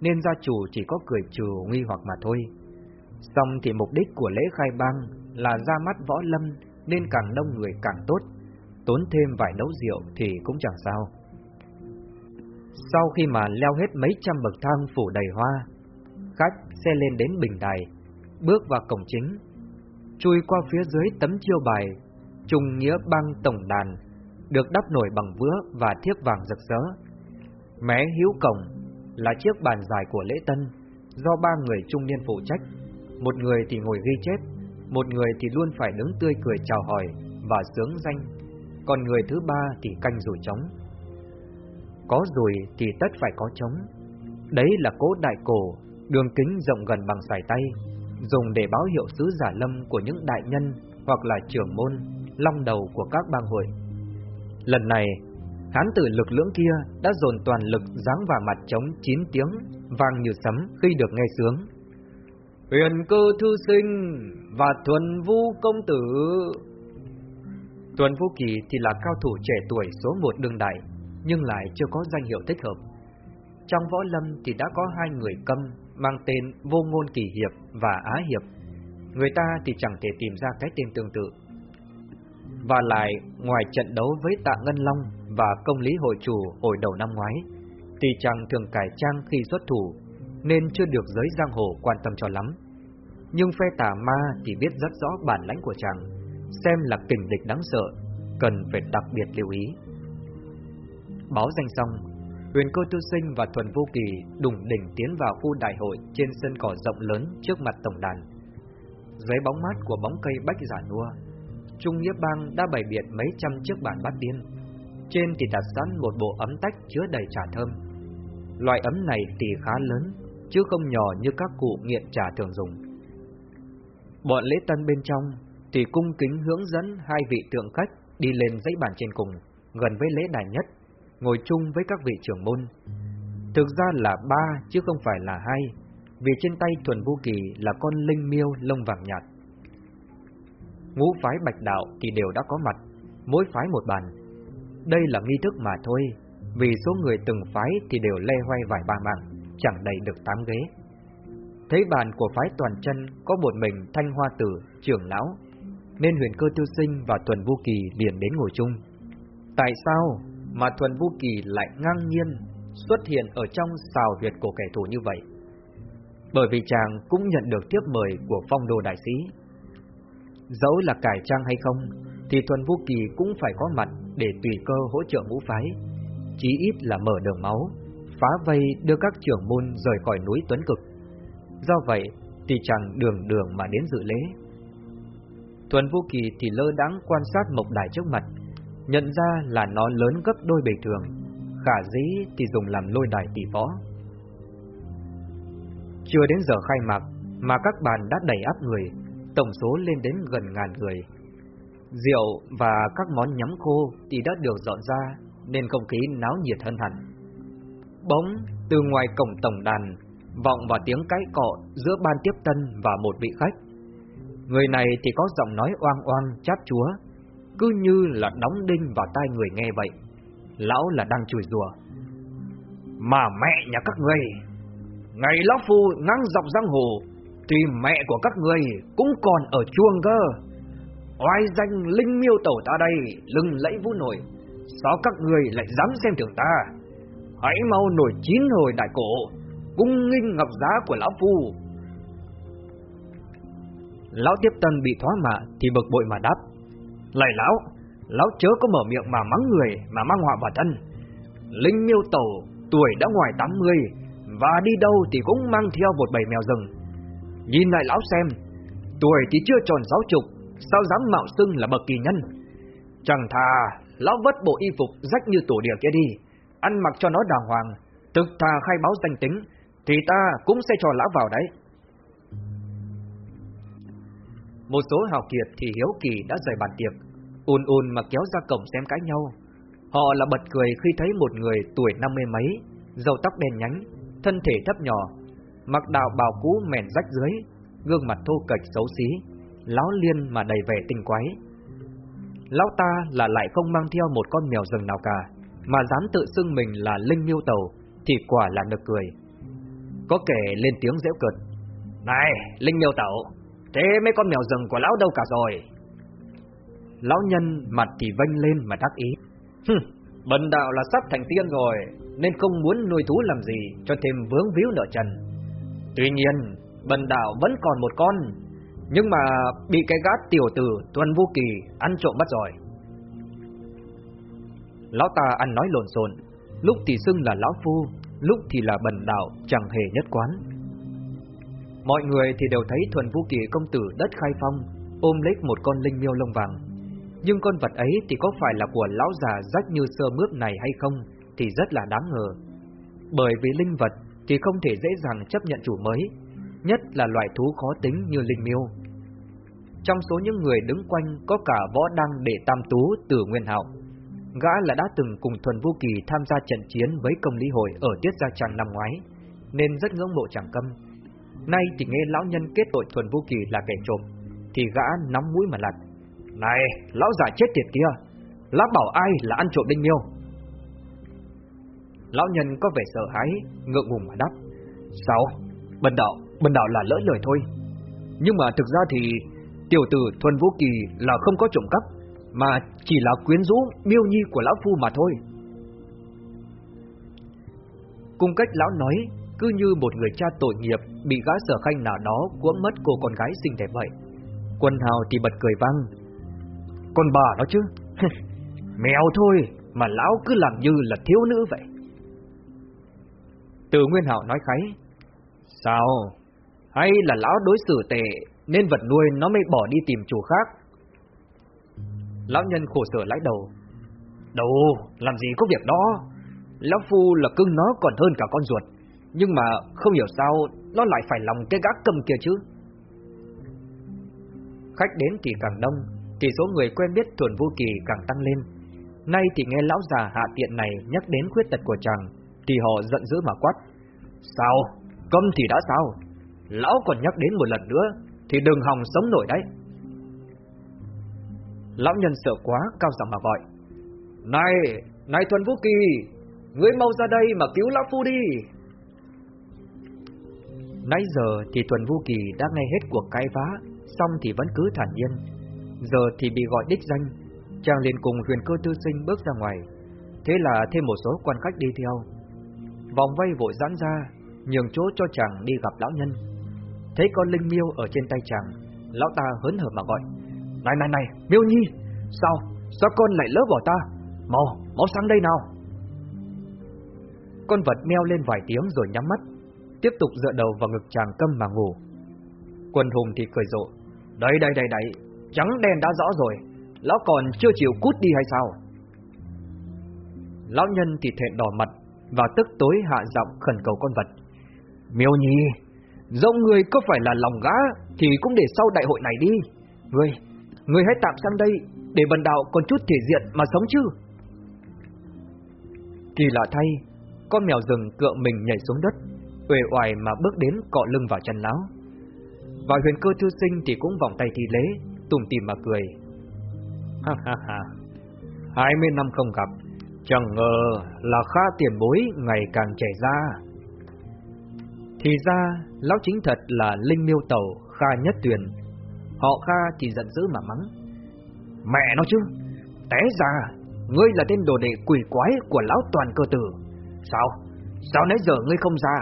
nên gia chủ chỉ có cười trừ nguy hoặc mà thôi. Xong thì mục đích của lễ khai bang là ra mắt võ lâm nên càng đông người càng tốt, tốn thêm vài nấu rượu thì cũng chẳng sao. Sau khi mà leo hết mấy trăm bậc thang phủ đầy hoa, khách xe lên đến bình đài, bước vào cổng chính, chui qua phía dưới tấm chiêu bài trùng Nghĩa băng tổng đàn, được đắp nổi bằng vữa và thiếp vàng rực rỡ. Mé hiếu cổng là chiếc bàn dài của lễ tân, do ba người trung niên phụ trách. Một người thì ngồi ghi chép, một người thì luôn phải đứng tươi cười chào hỏi và sướng danh, còn người thứ ba thì canh rủi trống. Có rủi thì tất phải có trống. Đấy là cố đại cổ, đường kính rộng gần bằng sải tay, dùng để báo hiệu sứ giả lâm của những đại nhân hoặc là trưởng môn, long đầu của các bang hội. Lần này, hán tử lực lưỡng kia đã dồn toàn lực giáng vào mặt trống chín tiếng, vang như sấm khi được nghe sướng. Huyền cơ thư sinh và thuần vu công tử. Tuần Vũ Kỳ thì là cao thủ trẻ tuổi số một đương đại, nhưng lại chưa có danh hiệu thích hợp. Trong võ lâm thì đã có hai người câm mang tên Vô Ngôn Kỳ Hiệp và Á Hiệp. Người ta thì chẳng thể tìm ra cái tên tương tự. Và lại, ngoài trận đấu với Tạ Ngân Long và công lý hội chủ hồi đầu năm ngoái, thì chàng thường cải trang khi xuất thủ, nên chưa được giới giang hồ quan tâm cho lắm. Nhưng phe tà ma thì biết rất rõ bản lãnh của chàng, xem là kình địch đáng sợ, cần phải đặc biệt lưu ý. Báo danh xong, Huyền Cơ Tư Sinh và Thuần Vô Kỳ đùng đỉnh tiến vào khu đại hội trên sân cỏ rộng lớn trước mặt tổng đàn. Dưới bóng mát của bóng cây bách giả nua, Trung Nghĩa Bang đã bày biện mấy trăm chiếc bàn bát tiên. Trên thì đặt sẵn một bộ ấm tách chứa đầy trà thơm. Loại ấm này thì khá lớn, chứ không nhỏ như các cụ nghiện trà thường dùng. Bọn lễ tân bên trong thì cung kính hướng dẫn hai vị tượng khách đi lên dãy bàn trên cùng, gần với lễ đài nhất, ngồi chung với các vị trưởng môn. Thực ra là ba chứ không phải là hai, vì trên tay Thuần Vũ Kỳ là con linh miêu lông vàng nhạt. Ngũ phái bạch đạo thì đều đã có mặt, mỗi phái một bàn. Đây là nghi thức mà thôi, vì số người từng phái thì đều lê hoay vài ba mạng, chẳng đầy được tám ghế. Thấy bàn của phái toàn chân có một mình thanh hoa tử, trưởng lão, nên huyền cơ tiêu sinh và Thuần Vũ Kỳ liền đến ngồi chung. Tại sao mà Thuần Vũ Kỳ lại ngang nhiên xuất hiện ở trong xào huyệt của kẻ thù như vậy? Bởi vì chàng cũng nhận được tiếp mời của phong đồ đại sĩ Dẫu là cải trang hay không, thì Thuần Vũ Kỳ cũng phải có mặt để tùy cơ hỗ trợ ngũ phái, chí ít là mở đường máu, phá vây đưa các trưởng môn rời khỏi núi Tuấn Cực. Do vậy, thì chẳng đường đường mà đến dự lễ. Thuần Vũ Kỳ thì lơ đãng quan sát mộc đài trước mặt, Nhận ra là nó lớn gấp đôi bình thường Khả dĩ thì dùng làm lôi đài tỷ võ Chưa đến giờ khai mạc Mà các bàn đã đầy áp người Tổng số lên đến gần ngàn người Rượu và các món nhắm khô Thì đã được dọn ra Nên không khí náo nhiệt hơn hẳn Bỗng từ ngoài cổng tổng đàn Vọng vào tiếng cãi cọ Giữa ban tiếp tân và một vị khách Người này thì có giọng nói oang oang chát chúa cứ như là đóng đinh vào tai người nghe vậy. Lão là đang chửi rủa. Mà mẹ nhà các ngươi, ngày lão phu ngang dọc giang hồ, thì mẹ của các người cũng còn ở chuông cơ. Oai danh linh miêu tẩu ta đây, lưng lẫy vũ nổi, sao các người lại dám xem thường ta? Hãy mau nổi chín hồi đại cổ, cung nghinh ngọc giá của lão phu. Lão tiếp tân bị thoá mạ thì bực bội mà đáp. Lạy lão, lão chớ có mở miệng mà mắng người mà mang họa vào thân. Linh miêu tẩu tuổi đã ngoài 80 và đi đâu thì cũng mang theo một bầy mèo rừng. Nhìn lại lão xem, tuổi thì chưa tròn sáu chục, sao dám mạo xưng là bậc kỳ nhân. Chẳng thà lão vất bộ y phục rách như tổ địa kia đi, ăn mặc cho nó đàng hoàng, thực thà khai báo danh tính, thì ta cũng sẽ cho lão vào đấy. Một số hào kiệt thì hiếu kỳ đã rời bàn tiệc, ùn ùn mà kéo ra cổng xem cãi nhau. Họ là bật cười khi thấy một người tuổi năm mươi mấy, râu tóc đen nhánh, thân thể thấp nhỏ, mặc đạo bào cũ mèn rách dưới, gương mặt thô kệch xấu xí, láo liên mà đầy vẻ tinh quái. Lão ta là lại không mang theo một con mèo rừng nào cả, mà dám tự xưng mình là linh miêu tàu, thì quả là nực cười. Có kẻ lên tiếng dễ cợt. Này, linh miêu tàu, Thế mấy con mèo rừng của lão đâu cả rồi? Lão nhân mặt thì vênh lên mà đắc ý. Hừ, bần đạo là sắp thành tiên rồi, nên không muốn nuôi thú làm gì cho thêm vướng víu nợ trần. Tuy nhiên, bần đạo vẫn còn một con, nhưng mà bị cái gát tiểu tử Tuân Vũ Kỳ ăn trộm mất rồi. Lão ta ăn nói lộn xộn, lúc thì xưng là lão phu, lúc thì là bần đạo chẳng hề nhất quán. Mọi người thì đều thấy Thuần Vũ Kỳ công tử đất khai phong ôm lấy một con linh miêu lông vàng. Nhưng con vật ấy thì có phải là của lão già rách như sơ mướp này hay không thì rất là đáng ngờ. Bởi vì linh vật thì không thể dễ dàng chấp nhận chủ mới, nhất là loại thú khó tính như linh miêu. Trong số những người đứng quanh có cả võ đăng để tam tú từ Nguyên Hạo. Gã là đã từng cùng Thuần Vũ Kỳ tham gia trận chiến với công lý hội ở Tiết Gia Tràng năm ngoái, nên rất ngưỡng mộ chẳng câm. Nay thì nghe lão nhân kết tội Thuần Vũ Kỳ là kẻ trộm Thì gã nắm mũi mà lặt Này lão già chết tiệt kia Lão bảo ai là ăn trộm đinh miêu Lão nhân có vẻ sợ hãi Ngượng ngùng mà đáp Sao Bần đạo Bần đạo là lỡ lời thôi Nhưng mà thực ra thì Tiểu tử Thuần Vũ Kỳ là không có trộm cắp Mà chỉ là quyến rũ miêu nhi của lão phu mà thôi Cùng cách lão nói cứ như một người cha tội nghiệp bị gã sở khanh nào đó cuốn mất cô con gái xinh đẹp vậy. Quân hào thì bật cười vang. Con bà nó chứ, <laughs> mèo thôi mà lão cứ làm như là thiếu nữ vậy. Từ Nguyên Hạo nói kháy. Sao? Hay là lão đối xử tệ nên vật nuôi nó mới bỏ đi tìm chủ khác? Lão nhân khổ sở lãi đầu. Đâu, làm gì có việc đó. Lão Phu là cưng nó còn hơn cả con ruột. Nhưng mà không hiểu sao Nó lại phải lòng cái gác cầm kia chứ Khách đến thì càng đông Thì số người quen biết thuần vô kỳ càng tăng lên Nay thì nghe lão già hạ tiện này Nhắc đến khuyết tật của chàng thì họ giận dữ mà quát Sao? Câm thì đã sao? Lão còn nhắc đến một lần nữa Thì đừng hòng sống nổi đấy Lão nhân sợ quá Cao giọng mà gọi Này, này thuần vũ kỳ Ngươi mau ra đây mà cứu lão phu đi Nãy giờ thì Thuần Vũ Kỳ đã nghe hết cuộc cãi vã, xong thì vẫn cứ thản nhiên. Giờ thì bị gọi đích danh, chàng liền cùng huyền cơ tư sinh bước ra ngoài. Thế là thêm một số quan khách đi theo. Vòng vây vội giãn ra, nhường chỗ cho chàng đi gặp lão nhân. Thấy con linh miêu ở trên tay chàng, lão ta hớn hở mà gọi. Này này này, miêu nhi, sao, sao con lại lỡ bỏ ta? Mau, mau sang đây nào. Con vật meo lên vài tiếng rồi nhắm mắt, tiếp tục dựa đầu vào ngực chàng câm mà ngủ. Quân hùng thì cười rộ. Đây đây đây đây, trắng đen đã rõ rồi, lão còn chưa chịu cút đi hay sao? Lão nhân thì thẹn đỏ mặt và tức tối hạ giọng khẩn cầu con vật. Miêu Nhi Dẫu người có phải là lòng gã Thì cũng để sau đại hội này đi. Ngươi, ngươi hãy tạm sang đây Để bần đạo còn chút thể diện mà sống chứ. Kỳ lạ thay Con mèo rừng cựa mình nhảy xuống đất Uể oải mà bước đến cọ lưng vào chân lão Và huyền cơ thư sinh thì cũng vòng tay thi lễ tùng tìm mà cười. Ha ha ha. Hai mươi năm không gặp Chẳng ngờ là kha tiền bối ngày càng trẻ ra. Thì ra, Lão chính thật là Linh Miêu Tẩu Kha Nhất Tuyền. Họ Kha chỉ giận dữ mà mắng. Mẹ nó chứ, Té ra, Ngươi là tên đồ đệ quỷ quái của lão toàn cơ tử. Sao? Sao nãy giờ ngươi không ra,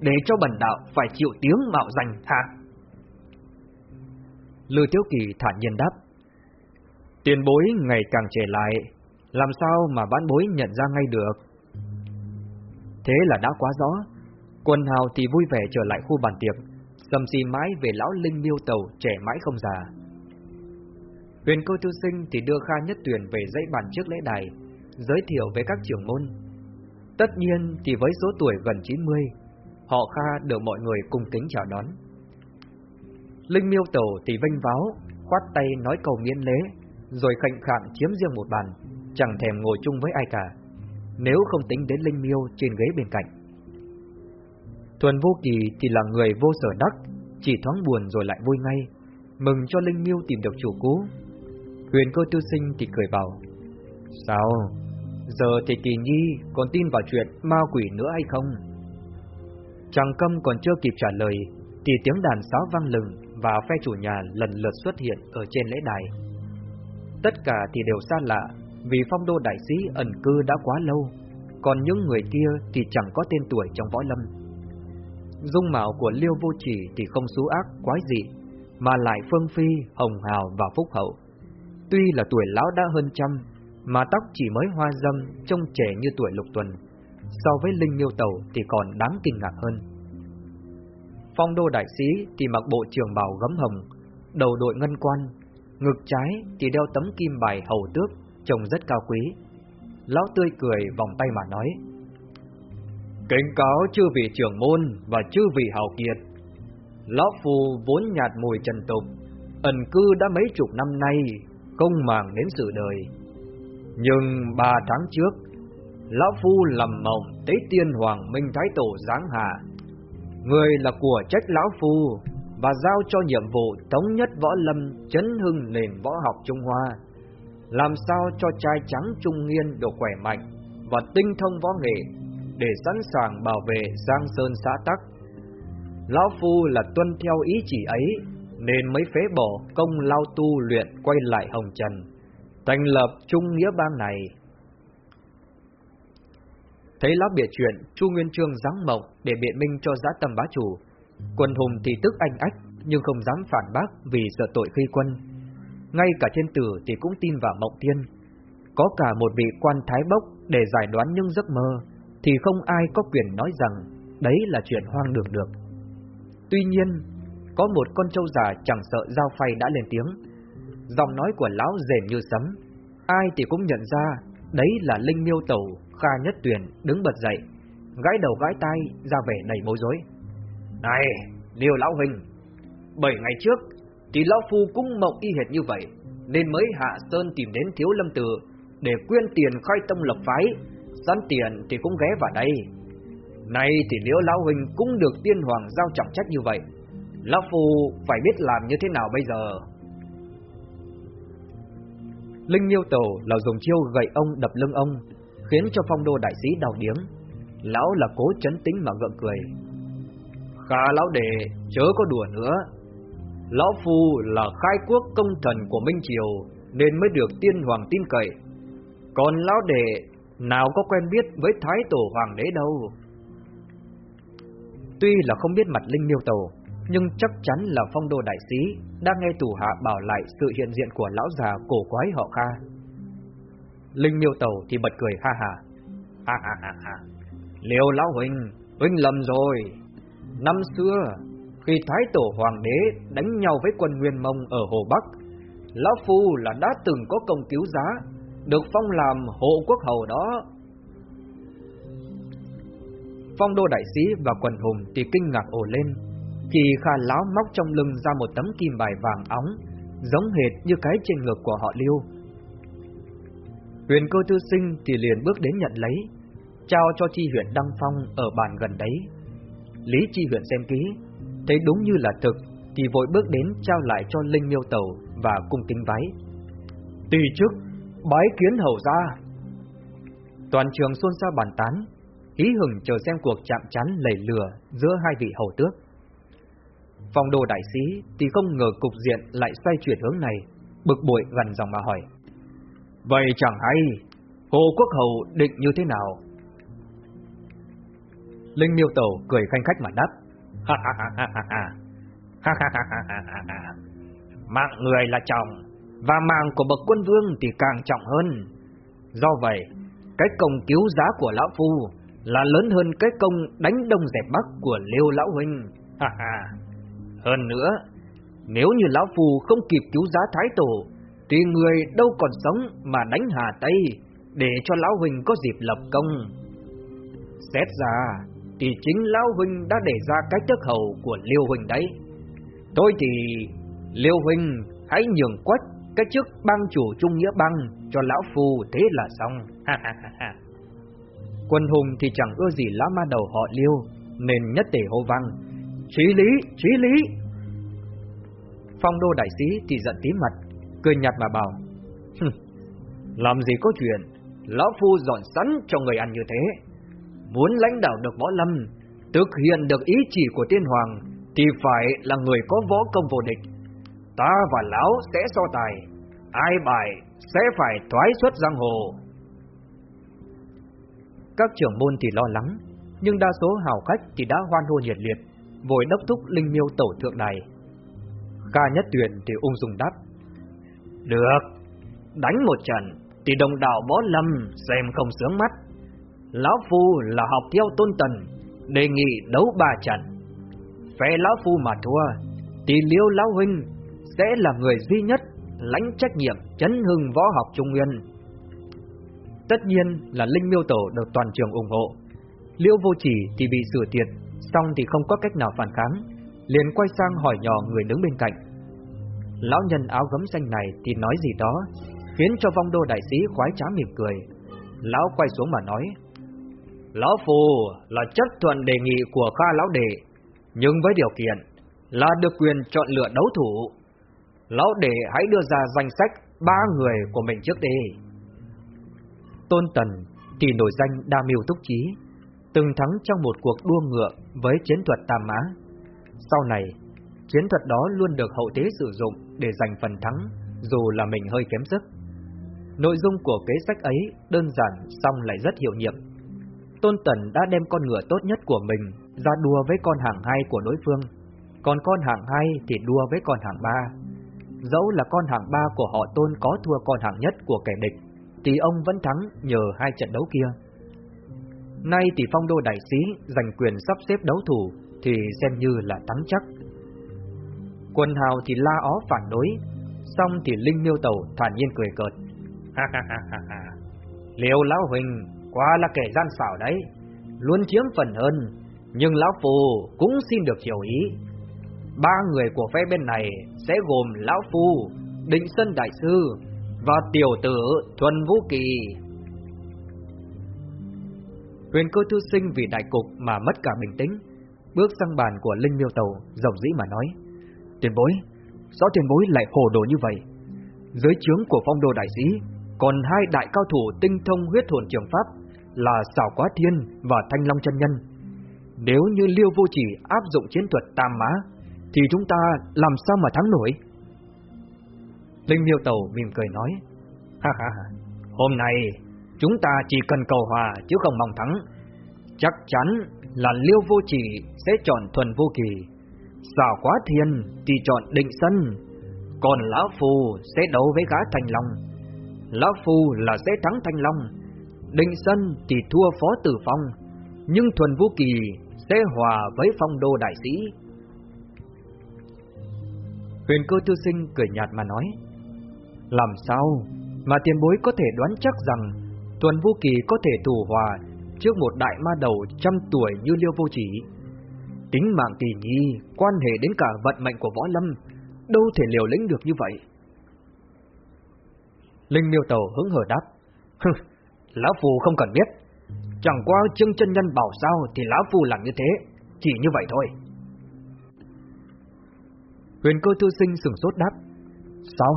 Để cho bần đạo phải chịu tiếng mạo danh hả Lưu Tiếu Kỳ thản nhiên đáp. Tiền bối ngày càng trẻ lại làm sao mà bán bối nhận ra ngay được? Thế là đã quá rõ. Quân hào thì vui vẻ trở lại khu bàn tiệc, Sầm xì mãi về lão linh miêu tàu trẻ mãi không già. Huyền cô tư sinh thì đưa Kha Nhất Tuyền về dãy bàn trước lễ đài, Giới thiệu với các trưởng môn. Tất nhiên thì với số tuổi gần 90 Họ Kha được mọi người cùng kính chào đón. Linh miêu tàu thì vinh váo, Khoát tay nói cầu miễn lễ, Rồi khệnh khạng chiếm riêng một bàn. Chẳng thèm ngồi chung với ai cả, Nếu không tính đến Linh miêu trên ghế bên cạnh. Thuần vô kỳ thì là người vô sở đắc, Chỉ thoáng buồn rồi lại vui ngay, Mừng cho Linh miêu tìm được chủ cũ. Huyền cơ tư sinh thì cười bảo, Sao? Giờ thì kỳ nhi còn tin vào chuyện ma quỷ nữa hay không? Chàng câm còn chưa kịp trả lời Thì tiếng đàn sáo vang lừng Và phe chủ nhà lần lượt xuất hiện Ở trên lễ đài. Tất cả thì đều xa lạ vì phong đô đại sĩ ẩn cư đã quá lâu Còn những người kia thì chẳng có tên tuổi trong võ lâm Dung mạo của Liêu Vô Chỉ thì không xú ác quái dị Mà lại phương phi, hồng hào và phúc hậu Tuy là tuổi lão đã hơn trăm, mà tóc chỉ mới hoa dâm, trông trẻ như tuổi lục tuần. So với Linh Miêu Tẩu thì còn đáng kinh ngạc hơn. Phong đô đại sĩ thì mặc bộ trường bào gấm hồng, đầu đội ngân quan, ngực trái thì đeo tấm kim bài hầu tước, trông rất cao quý. Lão tươi cười vòng tay mà nói. Kính cáo chư vị trưởng môn và chư vị hào kiệt. Lão Phu vốn nhạt mùi trần tục, ẩn cư đã mấy chục năm nay không màng đến sự đời. Nhưng ba tháng trước, Lão Phu lầm mộng tế tiên Hoàng Minh Thái Tổ giáng hạ. Người là của trách Lão Phu và giao cho nhiệm vụ thống nhất võ lâm chấn hưng nền võ học Trung Hoa. Làm sao cho trai trắng trung niên được khỏe mạnh và tinh thông võ nghệ để sẵn sàng bảo vệ Giang Sơn xã Tắc. Lão Phu là tuân theo ý chỉ ấy nên mới phế bỏ công lao tu luyện quay lại hồng trần, thành lập trung nghĩa bang này. Thấy lão bịa chuyện, Chu Nguyên Trương giáng mộng để biện minh cho giá tâm bá chủ. Quân hùng thì tức anh ách, nhưng không dám phản bác vì sợ tội khi quân. Ngay cả thiên tử thì cũng tin vào mộng tiên. Có cả một vị quan thái bốc để giải đoán những giấc mơ, thì không ai có quyền nói rằng đấy là chuyện hoang đường được. Tuy nhiên, có một con trâu già chẳng sợ dao phay đã lên tiếng. Giọng nói của lão rền như sấm, ai thì cũng nhận ra đấy là Linh Miêu Tẩu Kha Nhất Tuyền đứng bật dậy, gãi đầu gãi tay ra vẻ đầy bối rối. Này, Liêu lão huynh, bảy ngày trước thì lão phu cũng mộng y hệt như vậy, nên mới hạ sơn tìm đến Thiếu Lâm Tự để quyên tiền khai tông lập phái, sẵn tiền thì cũng ghé vào đây. Nay thì nếu lão huynh cũng được tiên hoàng giao trọng trách như vậy, Lão Phu phải biết làm như thế nào bây giờ? Linh Miêu Tổ là dùng chiêu gậy ông đập lưng ông Khiến cho phong đô đại sĩ đau điếng. Lão là cố chấn tĩnh mà gượng cười. Khá lão đệ chớ có đùa nữa. Lão Phu là khai quốc công thần của Minh Triều Nên mới được tiên hoàng tin cậy Còn lão đệ nào có quen biết với thái tổ hoàng đế đâu Tuy là không biết mặt Linh Miêu Tổ nhưng chắc chắn là phong đô đại sĩ đang nghe tù hạ bảo lại sự hiện diện của lão già cổ quái họ Kha. Linh miêu tàu thì bật cười ha ha. Ha ha ha ha. Liêu lão huynh, huynh lầm rồi. Năm xưa, khi Thái Tổ Hoàng đế đánh nhau với quân Nguyên Mông ở Hồ Bắc, Lão Phu là đã từng có công cứu giá, được phong làm hộ quốc hầu đó. Phong đô đại sĩ và quần hùng thì kinh ngạc ồ lên Khi Kha Lão móc trong lưng ra một tấm kim bài vàng óng Giống hệt như cái trên ngực của họ Liêu Huyền cơ tư sinh thì liền bước đến nhận lấy Trao cho chi huyện Đăng Phong ở bàn gần đấy Lý chi huyện xem ký Thấy đúng như là thực Thì vội bước đến trao lại cho Linh Miêu Tẩu Và cung kính váy Tùy chức Bái kiến hầu ra Toàn trường xôn xao bàn tán Hí hừng chờ xem cuộc chạm chắn lầy lừa Giữa hai vị hầu tước. Phong đồ đại sĩ Thì không ngờ cục diện lại xoay chuyển hướng này Bực bội gần dòng mà hỏi. Vậy chẳng hay Hồ Quốc Hầu định như thế nào? Linh miêu tẩu cười khanh khách mà đáp Ha ha ha ha ha ha Ha ha ha ha ha Mạng người là trọng Và mạng của bậc quân vương thì càng trọng hơn. Do vậy, Cái công cứu giá của Lão Phu Là lớn hơn cái công đánh đông dẹp bắc của Liêu Lão Huynh. Ha <laughs> ha Hơn nữa, Nếu như Lão Phu không kịp cứu giá Thái Tổ, Thì người đâu còn sống mà đánh Hà Tây Để cho Lão Huynh có dịp lập công. Xét ra thì chính Lão Huynh đã để ra cái tước hầu của Liêu Huynh đấy. Tôi thì Liêu Huynh hãy nhường quách cái chức bang chủ trung nghĩa bang cho Lão Phu thế là xong. Quân hùng thì chẳng ưa gì lão ma đầu họ Liêu, nên nhất tề hô vang. Chí lý, chí lý! Phong đô đại sĩ thì giận tím mặt, cười nhạt mà bảo. Làm gì có chuyện, Lão Phu dọn sẵn cho người ăn như thế Muốn lãnh đạo được võ lâm, thực hiện được ý chỉ của tiên hoàng, thì phải là người có võ công vô địch. Ta và lão sẽ so tài, ai bại sẽ phải thoái xuất giang hồ. Các trưởng môn thì lo lắng, nhưng đa số hào khách thì đã hoan hô nhiệt liệt, vội đốc thúc linh miêu tổ thượng này. Ca nhất tuyển thì ung dung đáp. Được, đánh một trận thì đồng đạo võ lâm xem không sướng mắt. Lão Phu là học theo tôn tần, đề nghị đấu ba trận. Phe Lão Phu mà thua, thì Liêu Lão Huynh sẽ là người duy nhất lãnh trách nhiệm chấn hưng võ học Trung Nguyên. Tất nhiên là Linh Miêu Tổ được toàn trường ủng hộ. Liêu Vô Chỉ thì bị sửa tiệt, xong thì không có cách nào phản kháng, liền quay sang hỏi nhỏ người đứng bên cạnh. Lão nhân áo gấm xanh này thì nói gì đó, khiến cho vong đô đại sĩ khoái trá mỉm cười. Lão quay xuống mà nói, Lão Phù là chấp thuận đề nghị của Kha Lão Đệ, nhưng với điều kiện là được quyền chọn lựa đấu thủ. Lão Đệ hãy đưa ra danh sách ba người của mình trước đi. Tôn Tần thì nổi danh đa miêu túc trí, từng thắng trong một cuộc đua ngựa với chiến thuật tam mã. Sau này, chiến thuật đó luôn được hậu thế sử dụng để giành phần thắng, dù là mình hơi kém sức. Nội dung của kế sách ấy đơn giản song lại rất hiệu nghiệm Tôn Tần đã đem con ngựa tốt nhất của mình ra đua với con hạng hai của đối phương, còn con hạng hai thì đua với con hạng ba. Dẫu là con hạng ba của họ Tôn có thua con hạng nhất của kẻ địch, thì ông vẫn thắng nhờ hai trận đấu kia. Nay thì phong đô đại sĩ giành quyền sắp xếp đấu thủ thì xem như là thắng chắc. Quân hào thì la ó phản đối, xong thì Linh Miêu Tẩu thản nhiên cười cợt. Ha ha ha ha ha. Liêu lão huynh Quả là kẻ gian xảo đấy, luôn chiếm phần hơn, nhưng Lão Phu cũng xin được hiểu ý. Ba người của phe bên này sẽ gồm Lão Phu, Định sơn Đại Sư và Tiểu Tử Thuần Vũ Kỳ. Huyền cơ thư sinh vì đại cục mà mất cả bình tĩnh, bước sang bàn của Linh Miêu Tàu, giọng dĩ mà nói. Tiền bối, rõ tiền bối lại hồ đồ như vậy? Dưới trướng của phong đồ đại sĩ, còn hai đại cao thủ tinh thông huyết hồn trường pháp là xảo quá thiên và thanh long chân nhân. Nếu như liêu vô chỉ áp dụng chiến thuật tam má, thì chúng ta làm sao mà thắng nổi? Linh miêu tàu mỉm cười nói, ha ha ha, hôm nay chúng ta chỉ cần cầu hòa chứ không mong thắng. Chắc chắn là liêu vô chỉ sẽ chọn thuần vô kỳ, xảo quá thiên thì chọn định sân, còn lão phù sẽ đấu với gã thanh long. Lão phù là sẽ thắng thanh long, Định Sân thì thua Phó Tử Phong, nhưng Thuần Vũ Kỳ sẽ hòa với phong đô đại sĩ. Huyền cơ tư sinh cười nhạt mà nói, làm sao mà tiền bối có thể đoán chắc rằng Thuần Vũ Kỳ có thể thủ hòa trước một đại ma đầu trăm tuổi như Liêu Vô Chỉ. Tính mạng kỳ nhi, quan hệ đến cả vận mệnh của võ lâm, đâu thể liều lĩnh được như vậy. Linh miêu tàu hứng hở đáp. Lão Phù không cần biết. Chẳng qua Trương chân Nhân bảo sao thì Lão Phù làm như thế. Chỉ như vậy thôi. Huyền cơ thư sinh sừng sốt đáp. Sao?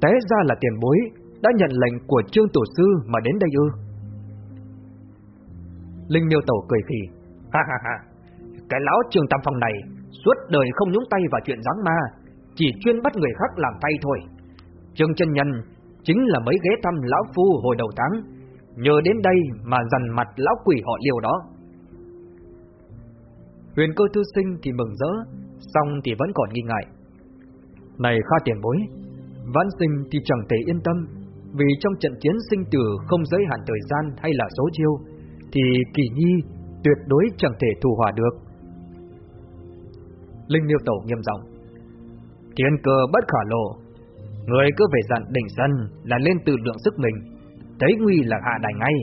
Té ra là tiền bối đã nhận lệnh của Trương Tổ Sư mà đến đây ư? Linh miêu tẩu cười khỉ. Ha ha ha. Cái lão Trương Tam Phong này suốt đời không nhúng tay vào chuyện giáng ma, chỉ chuyên bắt người khác làm tay thôi. Trương chân nhân chính là mấy ghé thăm lão phu hồi đầu tháng, nhờ đến đây mà dằn mặt lão quỷ họ liều đó. Huyền cơ thư sinh thì mừng rỡ, xong thì vẫn còn nghi ngại. Này kha tiền bối, vãn sinh thì chẳng thể yên tâm, vì trong trận chiến sinh tử không giới hạn thời gian hay là số chiêu, thì kỳ nhi tuyệt đối chẳng thể thù hòa được. Linh liêu Tổ nghiêm giọng Thiên cơ bất khả lộ Người cứ về dặn đỉnh sân Là lên tự lượng sức mình Thấy nguy là hạ đài ngay.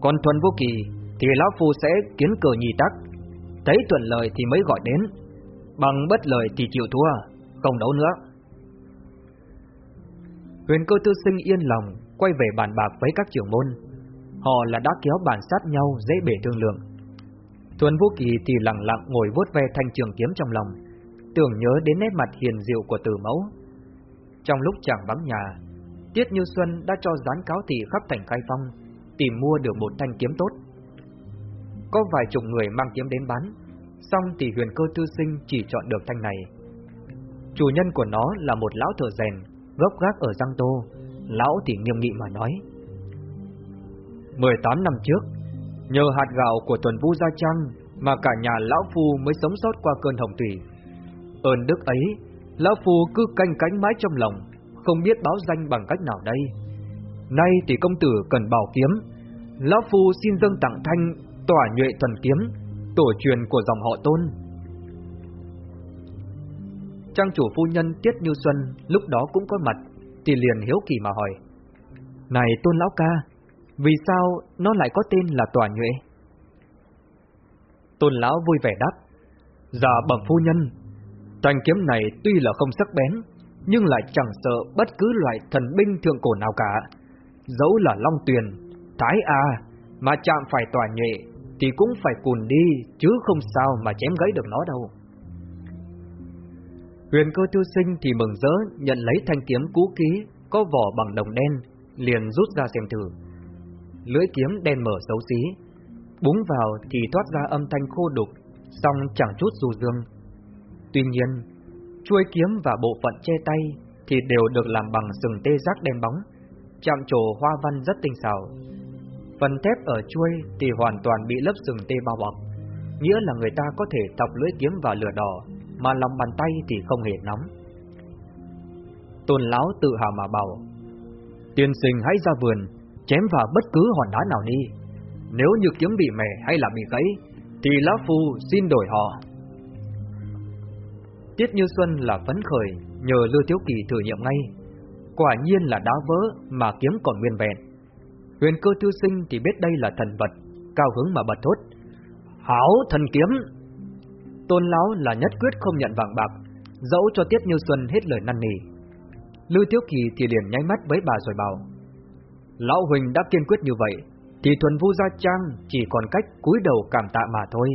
Còn thuần vô kỳ Thì Lão Phu sẽ kiến cờ nhì tắc. Thấy thuận lời thì mới gọi đến. Bằng bất lời thì chịu thua Không đấu nữa. Huyền cơ tư sinh yên lòng Quay về bàn bạc với các trưởng môn. Họ là đã kéo bàn sát nhau Dễ bể thương lượng. Thuần Vũ Kỳ thì lặng lặng ngồi vuốt ve thanh trường kiếm trong lòng, tưởng nhớ đến nét mặt hiền diệu của Từ Mẫu. Trong lúc chẳng vắng nhà, Tiết Như Xuân đã cho dán cáo thị khắp thành khai phong, tìm mua được một thanh kiếm tốt. Có vài chục người mang kiếm đến bán, xong thì huyền cơ tư sinh chỉ chọn được thanh này. Chủ nhân của nó là một lão thợ rèn, gốc gác ở Giang Tô, lão thì nghiêm nghị mà nói. 18 năm trước, Nhờ hạt gạo của tuần Vu Gia Trăng mà cả nhà Lão Phu mới sống sót qua cơn hồng thủy. Ơn đức ấy, Lão Phu cứ canh cánh mãi trong lòng, không biết báo danh bằng cách nào đây. Nay thì công tử cần bảo kiếm, Lão Phu xin dâng tặng thanh tỏa nhuệ thần kiếm, tổ truyền của dòng họ tôn. Trang chủ phu nhân Tiết Như Xuân lúc đó cũng có mặt, thì liền hiếu kỳ mà hỏi. Này tôn lão ca, vì sao nó lại có tên là Tòa Nhuệ? Tôn Lão vui vẻ đáp, Dạ bẩm phu nhân, thanh kiếm này tuy là không sắc bén, nhưng lại chẳng sợ bất cứ loại thần binh thượng cổ nào cả. Dẫu là Long Tuyền, Thái A, mà chạm phải Tòa Nhuệ, thì cũng phải cùn đi, chứ không sao mà chém gãy được nó đâu. Huyền cơ tiêu sinh thì mừng rỡ nhận lấy thanh kiếm cũ ký, có vỏ bằng đồng đen, liền rút ra xem thử lưỡi kiếm đen mở xấu xí. Búng vào thì thoát ra âm thanh khô đục, song chẳng chút dù dương. Tuy nhiên, chuôi kiếm và bộ phận che tay thì đều được làm bằng sừng tê giác đen bóng, chạm trổ hoa văn rất tinh xảo. Phần thép ở chuôi thì hoàn toàn bị lớp sừng tê bao bọc, nghĩa là người ta có thể tọc lưỡi kiếm vào lửa đỏ, mà lòng bàn tay thì không hề nóng. Tôn lão tự hào mà bảo, tiên sinh hãy ra vườn, chém vào bất cứ hòn đá nào đi. Nếu như kiếm bị mẻ hay là bị gãy, thì Lão Phu xin đổi họ. Tiết Như Xuân là phấn khởi, nhờ Lưu Thiếu Kỳ thử nghiệm ngay. Quả nhiên là đá vỡ mà kiếm còn nguyên vẹn. Huyền cơ tiêu sinh thì biết đây là thần vật, cao hứng mà bật thốt. Hảo thần kiếm! Tôn Lão là nhất quyết không nhận vàng bạc, dẫu cho Tiết Như Xuân hết lời năn nỉ. Lưu Thiếu Kỳ thì liền nháy mắt với bà rồi bảo. Lão Huỳnh đã kiên quyết như vậy, thì thuần vu gia trang chỉ còn cách cúi đầu cảm tạ mà thôi.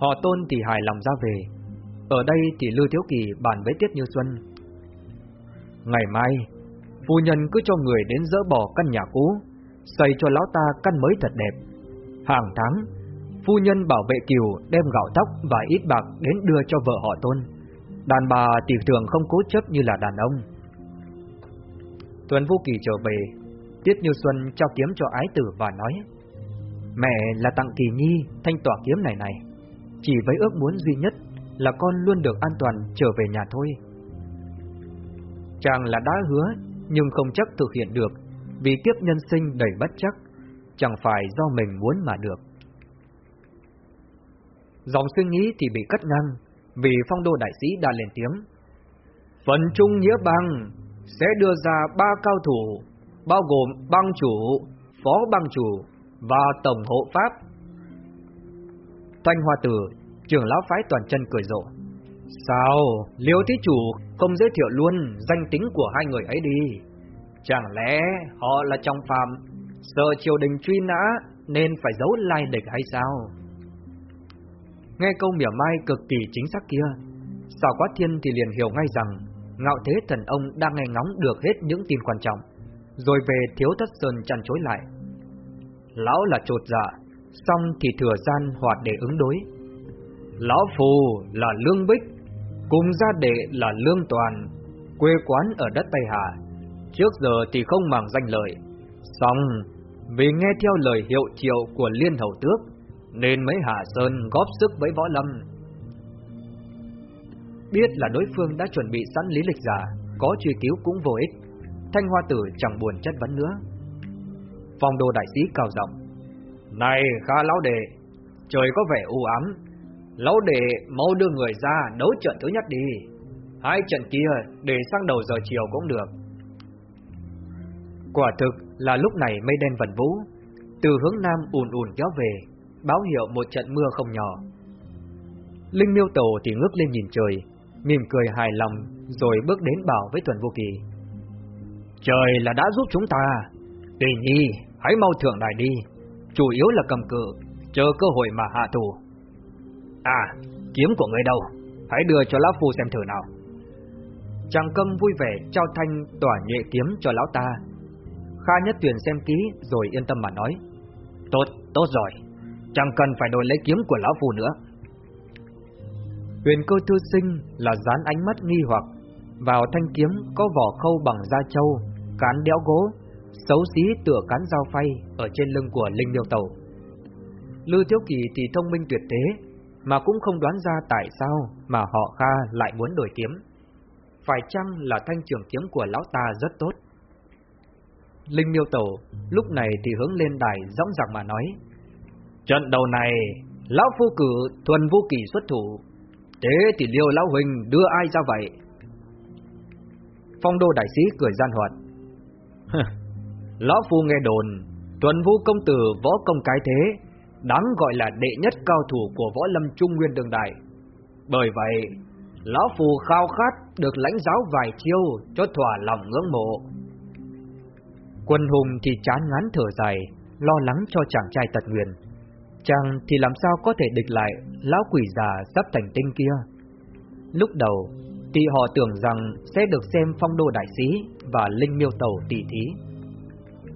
Họ tôn thì hài lòng ra về. Ở đây thì Lưu Thiếu Kỳ bàn với Tiết Như Xuân. Ngày mai, phu nhân cứ cho người đến dỡ bỏ căn nhà cũ, xây cho lão ta căn mới thật đẹp. Hàng tháng, phu nhân bảo vệ kiều đem gạo tóc và ít bạc đến đưa cho vợ họ tôn. Đàn bà thì thường không cố chấp như là đàn ông. tuấn vũ Kỳ trở về, Tiết Như Xuân trao kiếm cho ái tử và nói Mẹ là tặng Kỳ Nhi thanh tỏa kiếm này này Chỉ với ước muốn duy nhất là con luôn được an toàn trở về nhà thôi. Chàng là đã hứa nhưng không chắc thực hiện được Vì kiếp nhân sinh đầy bất chắc Chẳng phải do mình muốn mà được. Dòng suy nghĩ thì bị cắt ngang Vì phong đô đại sĩ đã lên tiếng. Phần trung nghĩa băng sẽ đưa ra ba cao thủ, bao gồm băng chủ, phó băng chủ, và tổng hộ pháp. Thanh Hoa Tử, trưởng lão phái toàn chân cười rộ. Sao, liêu thí chủ không giới thiệu luôn danh tính của hai người ấy đi? Chẳng lẽ họ là trong phạm, sợ triều đình truy nã nên phải giấu lai địch hay sao? Nghe câu mỉa mai cực kỳ chính xác kia, Sào Quá Thiên thì liền hiểu ngay rằng Ngạo Thế Thần Ông đang nghe ngóng được hết những tin quan trọng, rồi về Thiếu Thất Sơn chăn chối lại. Lão là trột dạ, xong thì thừa gian hoạt để ứng đối. Lão Phù là Lương Bích, cùng gia đệ là Lương Toàn, quê quán ở đất Tây Hà. Trước giờ thì không màng danh lợi, xong vì nghe theo lời hiệu triệu của Liên Hầu Tước, nên mấy hà Sơn góp sức với Võ Lâm Biết là đối phương đã chuẩn bị sẵn lý lịch giả, có truy cứu cũng vô ích. Thanh Hoa Tử chẳng buồn chất vấn nữa. Phong đô đại sĩ cao giọng. Này Kha Lão Đệ, trời có vẻ u ám. Lão Đệ mau đưa người ra đấu trận thứ nhất đi. Hai trận kia để sang đầu giờ chiều cũng được. Quả thực là lúc này mây đen vần vũ, từ hướng nam ùn ùn kéo về, báo hiệu một trận mưa không nhỏ. Linh miêu tổ thì ngước lên nhìn trời, mỉm cười hài lòng rồi bước đến bảo với Tuần Vô Kỳ. Trời là đã giúp chúng ta, Tỷ nhi, hãy mau thượng đài đi, chủ yếu là cầm cự, chờ cơ hội mà hạ thủ. À, kiếm của người đâu, hãy đưa cho Lão Phu xem thử nào. Chàng câm vui vẻ trao thanh tỏa nhuệ kiếm cho Lão ta. Kha Nhất Tuyền xem kỹ rồi yên tâm mà nói. Tốt, tốt rồi, chẳng cần phải đổi lấy kiếm của Lão Phu nữa. Huyền cơ thư sinh là dán ánh mắt nghi hoặc Vào thanh kiếm có vỏ khâu bằng da trâu Cán đẽo gỗ Xấu xí tựa cán dao phay Ở trên lưng của Linh Miêu Tẩu Lư Thiếu Kỳ thì thông minh tuyệt thế mà cũng không đoán ra tại sao Mà họ Kha lại muốn đổi kiếm Phải chăng là thanh trường kiếm của lão ta rất tốt Linh Miêu Tẩu lúc này thì hướng lên đài dõng dạc mà nói Trận đầu này Lão phu cử thuần vô kỳ xuất thủ Thế thì liêu lão huynh đưa ai ra vậy? Phong đô đại sĩ cười gian hoạt. lão phu nghe đồn, tuần vũ công tử võ công cái thế, đáng gọi là đệ nhất cao thủ của võ lâm trung nguyên đường đại. Bởi vậy, lão phù khao khát được lãnh giáo vài chiêu cho thỏa lòng ngưỡng mộ. Quân hùng thì chán ngán thở dài, lo lắng cho chàng trai tật nguyền. Chàng thì làm sao có thể địch lại lão quỷ già sắp thành tinh kia. Lúc đầu thì họ tưởng rằng sẽ được xem phong đô đại sĩ và linh miêu tàu tỷ thí.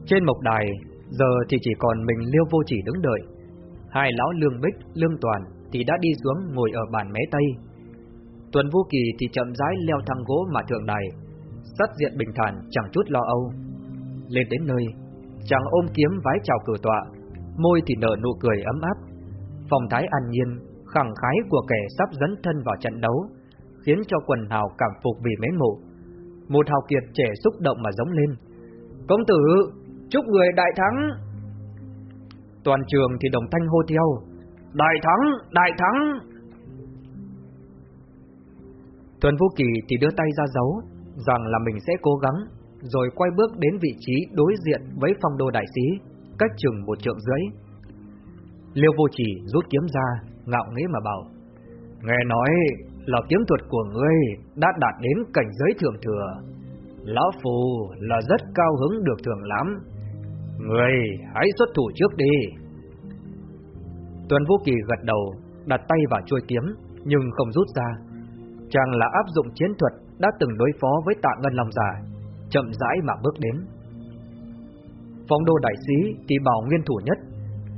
Trên mộc đài, giờ thì chỉ còn mình liêu vô chỉ đứng đợi. Hai lão lương bích, lương toàn thì đã đi xuống ngồi ở bàn mé tây. Tuần vô kỳ thì chậm rãi leo thang gỗ mà thượng đài, sắt diện bình thản chẳng chút lo âu. Lên đến nơi, chàng ôm kiếm vái chào cửa tọa, môi thì nở nụ cười ấm áp. Phong thái an nhiên, khẳng khái của kẻ sắp dẫn thân vào trận đấu, khiến cho quần hào cảm phục vì mến mộ. Một hào kiệt trẻ xúc động mà giống lên. Công tử, chúc người đại thắng! Toàn trường thì đồng thanh hô theo. Đại thắng, đại thắng! Tuần Vũ Kỳ thì đưa tay ra dấu, rằng là mình sẽ cố gắng, rồi quay bước đến vị trí đối diện với phong đô đại sĩ cách chừng một trượng rưỡi. Liêu vô chỉ rút kiếm ra, ngạo nghễ mà bảo. Nghe nói là kiếm thuật của ngươi đã đạt đến cảnh giới thượng thừa. Lão Phù là rất cao hứng được thưởng lắm người hãy xuất thủ trước đi. Tuần Vũ Kỳ gật đầu, đặt tay vào chuôi kiếm, nhưng không rút ra. Chàng là áp dụng chiến thuật đã từng đối phó với tạ ngân lòng giả, chậm rãi mà bước đến. Phong đô đại sĩ thì bảo nguyên thủ nhất,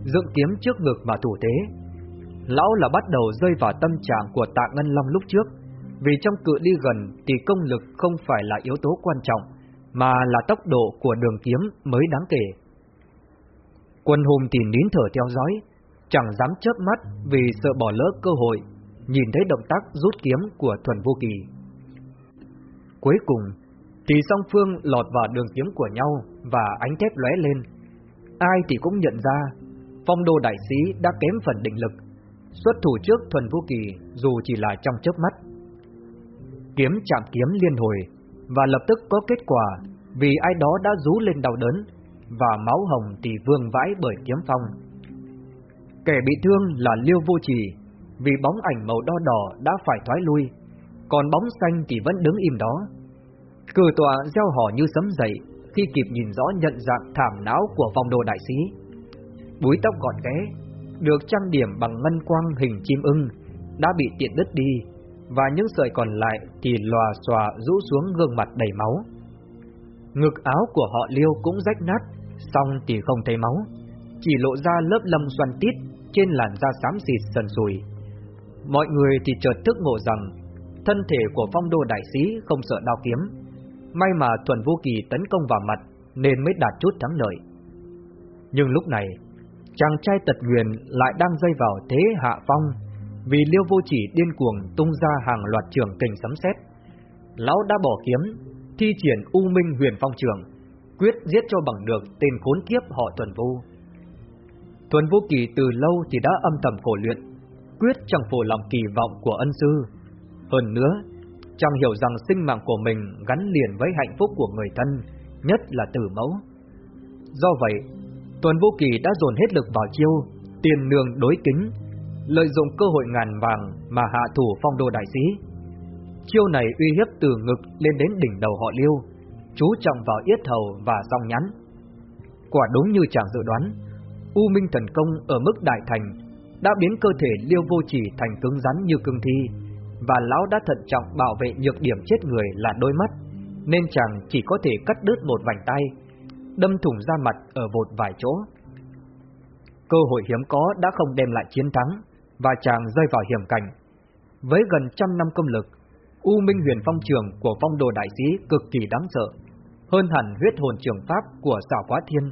dựng kiếm trước ngực mà thủ thế. Lão là bắt đầu rơi vào tâm trạng của tạ Ngân Long lúc trước, vì trong cự ly gần thì công lực không phải là yếu tố quan trọng, mà là tốc độ của đường kiếm mới đáng kể. Quân hùng thì nín thở theo dõi, chẳng dám chớp mắt vì sợ bỏ lỡ cơ hội, nhìn thấy động tác rút kiếm của Thuần Vô Kỳ. Cuối cùng, thì song phương lọt vào đường kiếm của nhau và ánh thép lóe lên. Ai thì cũng nhận ra, phong đô đại sĩ đã kém phần định lực, xuất thủ trước thuần vô kỳ dù chỉ là trong chớp mắt. Kiếm chạm kiếm liên hồi, và lập tức có kết quả vì ai đó đã rú lên đau đớn,
và máu hồng thì vương vãi bởi kiếm phong. Kẻ bị thương là Liêu Vô Trì, vì bóng ảnh màu đo đỏ đã phải thoái lui, còn bóng xanh thì vẫn đứng im đó. Cử tọa gieo hò như sấm dậy khi kịp nhìn rõ nhận dạng thảm não của vòng đồ đại sĩ. Búi tóc gọn ghé, được trang điểm bằng ngân quang hình chim ưng, đã bị tiện đứt đi, và những sợi còn lại thì lòa xòa rũ xuống gương mặt đầy máu. Ngực áo của họ liêu cũng rách nát, xong thì không thấy máu, chỉ lộ ra lớp lâm xoăn tít trên làn da xám xịt sần sùi. Mọi người thì chợt thức ngộ rằng thân thể của phong đô đại sĩ không sợ đao kiếm. May mà Thuần Vô Kỳ tấn công vào mặt nên mới đạt chút thắng lợi. Nhưng lúc này, chàng trai tật nguyền lại đang dây vào thế hạ phong vì Liêu Vô Chỉ điên cuồng tung ra hàng loạt trường kình sấm sét. Lão đã bỏ kiếm, thi triển U Minh Huyền Phong trường, quyết giết cho bằng được tên khốn kiếp họ Thuần Vu. Thuần Vu Kỳ từ lâu thì đã âm thầm khổ luyện, quyết chẳng phụ lòng kỳ vọng của ân sư. Hơn nữa, chàng hiểu rằng sinh mạng của mình gắn liền với hạnh phúc của người thân, nhất là tử mẫu. Do vậy, Tuần Vũ Kỳ đã dồn hết lực vào chiêu, tiền nương đối kính, lợi dụng cơ hội ngàn vàng mà hạ thủ phong đô đại sĩ. Chiêu này uy hiếp từ ngực lên đến đỉnh đầu họ Liêu, chú trọng vào yết hầu và song nhắn. Quả đúng như chàng dự đoán, U Minh thần công ở mức đại thành đã biến cơ thể Liêu Vô Chỉ thành cứng rắn như cương thi, và lão đã thận trọng bảo vệ nhược điểm chết người là đôi mắt, nên chàng chỉ có thể cắt đứt một vành tay, đâm thủng da mặt ở một vài chỗ. Cơ hội hiếm có đã không đem lại chiến thắng, và chàng rơi vào hiểm cảnh. Với gần trăm năm công lực, U Minh Huyền Phong Trường của phong đồ đại sĩ cực kỳ đáng sợ, hơn hẳn huyết hồn trường pháp của xảo quá thiên.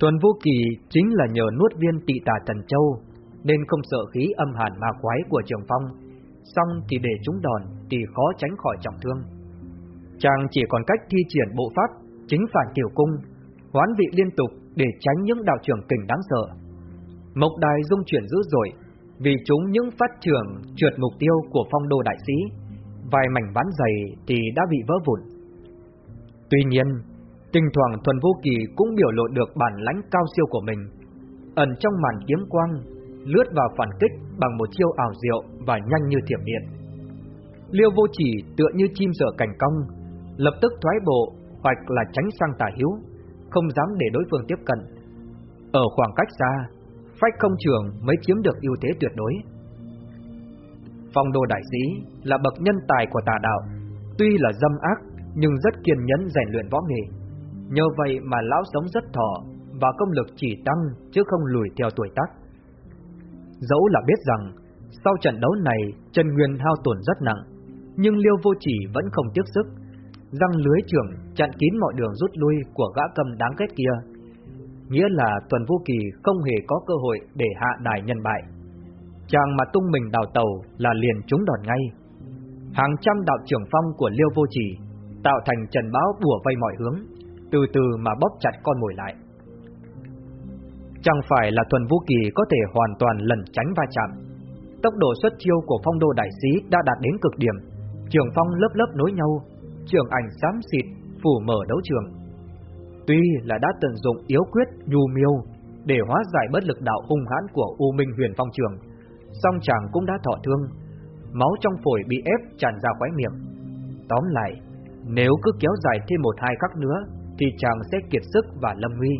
Tuần Vô Kỳ chính là nhờ nuốt viên tị tà Trần Châu, nên không sợ khí âm hàn ma quái của trường phong, xong thì để chúng đòn thì khó tránh khỏi trọng thương. Chàng chỉ còn cách thi triển bộ pháp chính phản tiểu cung, hoán vị liên tục để tránh những đạo trưởng kình đáng sợ. Mộc đài dung chuyển dữ dội, vì chúng những phát trưởng trượt mục tiêu của phong đô đại sĩ, vài mảnh ván dày thì đã bị vỡ vụn. Tuy nhiên, tình thoảng Thuần Vô Kỳ cũng biểu lộ được bản lãnh cao siêu của mình, ẩn trong màn kiếm quang, lướt vào phản kích bằng một chiêu ảo diệu và nhanh như thiểm điện. Liêu Vô Chỉ tựa như chim sợ cảnh cong, lập tức thoái bộ hoặc là tránh sang tả hiếu, không dám để đối phương tiếp cận. Ở khoảng cách xa, phách không trường mới chiếm được ưu thế tuyệt đối. Phong đô đại sĩ là bậc nhân tài của tà đạo, tuy là dâm ác nhưng rất kiên nhẫn rèn luyện võ nghệ. Nhờ vậy mà lão sống rất thọ và công lực chỉ tăng chứ không lùi theo tuổi tác. Dẫu là biết rằng sau trận đấu này Trần Nguyên hao tổn rất nặng, nhưng Liêu Vô Chỉ vẫn không tiếc sức, răng lưới trưởng chặn kín mọi đường rút lui của gã cầm đáng ghét kia nghĩa là Tuần Vô Kỳ không hề có cơ hội để hạ đài nhân bại. Chàng mà tung mình đào tàu là liền trúng đòn ngay. Hàng trăm đạo trưởng phong của Liêu Vô Chỉ tạo thành trần báo bùa vây mọi hướng, từ từ mà bóp chặt con mồi lại. Chẳng phải là thuần vũ Kỳ có thể hoàn toàn lẩn tránh va chạm. Tốc độ xuất chiêu của phong đô đại sĩ đã đạt đến cực điểm, trường phong lớp lớp nối nhau, trường ảnh xám xịt phủ mở đấu trường Tuy là đã tận dụng yếu quyết nhu miêu để hóa giải bất lực đạo hung hãn của U Minh Huyền Phong Trường, song chàng cũng đã thọ thương, máu trong phổi bị ép tràn ra khóe miệng. Tóm lại, nếu cứ kéo dài thêm một hai khắc nữa thì chàng sẽ kiệt sức và lâm nguy.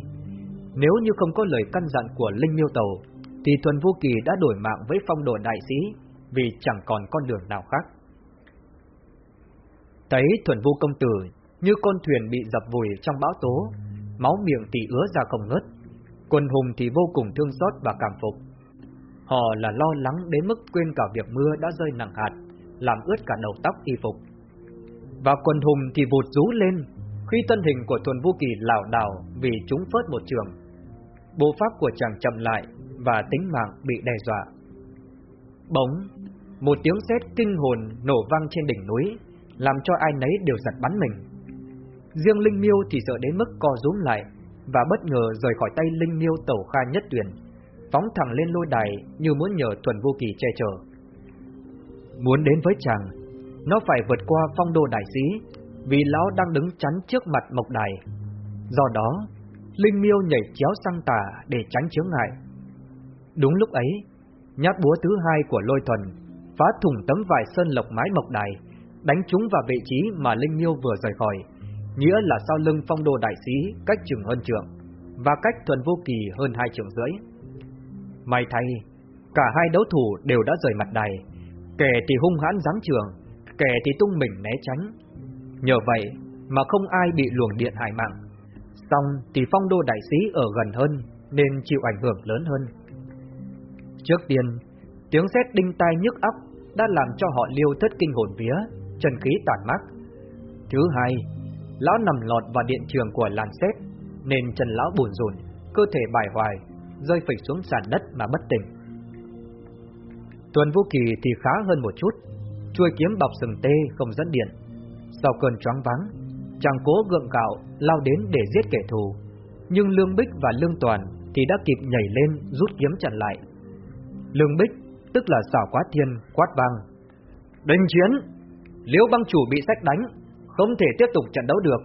Nếu như không có lời căn dặn của Linh Miêu Tàu, thì Thuần Vô Kỳ đã đổi mạng với phong độ đại sĩ vì chẳng còn con đường nào khác. Thấy Thuần Vô Công Tử như con thuyền bị dập vùi trong bão tố, máu miệng thì ứa ra không ngớt. Quân hùng thì vô cùng thương xót và cảm phục. Họ là lo lắng đến mức quên cả việc mưa đã rơi nặng hạt, làm ướt cả đầu tóc y phục. Và quần hùng thì vụt rú lên, khi thân hình của Thuần Vô Kỳ lảo đảo vì chúng phớt một trường. Bộ pháp của chàng chậm lại và tính mạng bị đe dọa. Bỗng, một tiếng sét kinh hồn nổ vang trên đỉnh núi, làm cho ai nấy đều giật bắn mình. Riêng Linh Miêu thì sợ đến mức co rúm lại và bất ngờ rời khỏi tay Linh Miêu tẩu kha nhất tuyển, phóng thẳng lên lôi đài như muốn nhờ Thuần Vô Kỳ che chở. Muốn đến với chàng, nó phải vượt qua phong đô đại sĩ, vì lão đang đứng chắn trước mặt mộc đài. Do đó, Linh Miêu nhảy chéo sang tà để tránh chướng ngại. Đúng lúc ấy, nhát búa thứ hai của lôi thuần phá thủng tấm vải sơn lộc mái mộc đài, đánh trúng vào vị trí mà Linh Miêu vừa rời khỏi, nghĩa là sau lưng phong đồ đại sĩ cách chừng hơn trượng, và cách thuần vô kỳ hơn hai trượng rưỡi. May thay, cả hai đấu thủ đều đã rời mặt đài, kẻ thì hung hãn giáng trường, kẻ thì tung mình né tránh. Nhờ vậy mà không ai bị luồng điện hại mạng. Xong thì phong đô đại sĩ ở gần hơn nên chịu ảnh hưởng lớn hơn. Trước tiên, tiếng sét đinh tai nhức óc đã làm cho họ liêu thất kinh hồn vía, chân khí tản mắc. Thứ hai, lão nằm lọt vào điện trường của làn sét nên chân lão buồn rùn, cơ thể bài hoài, rơi phịch xuống sàn đất mà bất tỉnh. Tuần Vũ Kỳ thì khá hơn một chút, chuôi kiếm bọc sừng tê không dẫn điện. Sau cơn choáng vắng, chàng cố gượng gạo lao đến để giết kẻ thù, nhưng Lương Bích và Lương Toàn thì đã kịp nhảy lên rút kiếm chặn lại. Lương Bích, tức là xảo quá thiên, quát vang. Đình chiến! Liễu băng chủ bị sách đánh, không thể tiếp tục trận đấu được.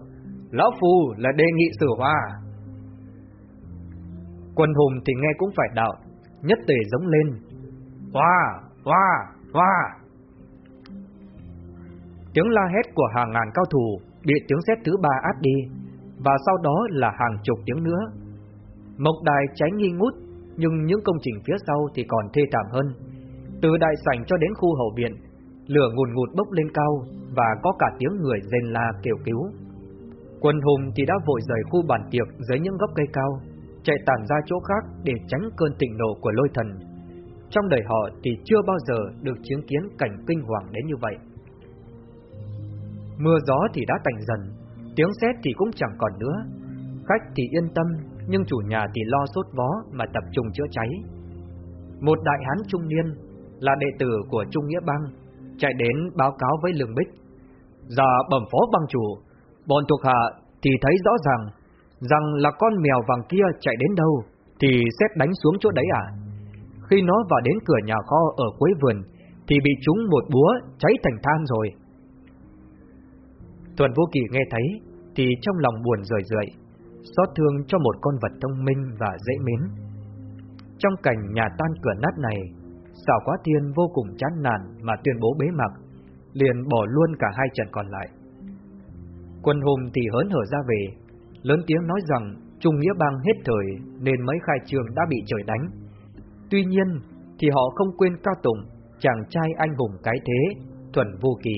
Lão Phu là đề nghị xử hòa. Quân hùng thì nghe cũng phải đạo, nhất tề giống lên. Hòa! Hòa! Hòa! Tiếng la hét của hàng ngàn cao thủ bị tiếng xét thứ ba át đi, và sau đó là hàng chục tiếng nữa. Mộc đài cháy nghi ngút, nhưng những công trình phía sau thì còn thê thảm hơn. Từ đại sảnh cho đến khu hậu viện, lửa ngùn ngụt bốc lên cao và có cả tiếng người rên la kêu cứu. Quân hùng thì đã vội rời khu bàn tiệc dưới những gốc cây cao, chạy tản ra chỗ khác để tránh cơn tịnh nộ của lôi thần. Trong đời họ thì chưa bao giờ được chứng kiến cảnh kinh hoàng đến như vậy. Mưa gió thì đã tạnh dần, tiếng sét thì cũng chẳng còn nữa. Khách thì yên tâm, nhưng chủ nhà thì lo sốt vó mà tập trung chữa cháy. Một đại hán trung niên là đệ tử của Trung Nghĩa Bang chạy đến báo cáo với Lương Bích. Giờ bẩm phó băng chủ, bọn thuộc hạ thì thấy rõ ràng rằng là con mèo vàng kia chạy đến đâu thì xét đánh xuống chỗ đấy à. Khi nó vào đến cửa nhà kho ở cuối vườn thì bị chúng một búa cháy thành than rồi. Thuần Vô Kỳ nghe thấy thì trong lòng buồn rười rượi, xót thương cho một con vật thông minh và dễ mến. Trong cảnh nhà tan cửa nát này, Sảo Quá Thiên vô cùng chán nản mà tuyên bố bế mạc, liền bỏ luôn cả hai trận còn lại. Quân hùng thì hớn hở ra về, lớn tiếng nói rằng Trung Nghĩa Bang hết thời nên mấy khai trường đã bị trời đánh. Tuy nhiên thì họ không quên cao tụng chàng trai anh hùng cái thế, thuần vô kỳ.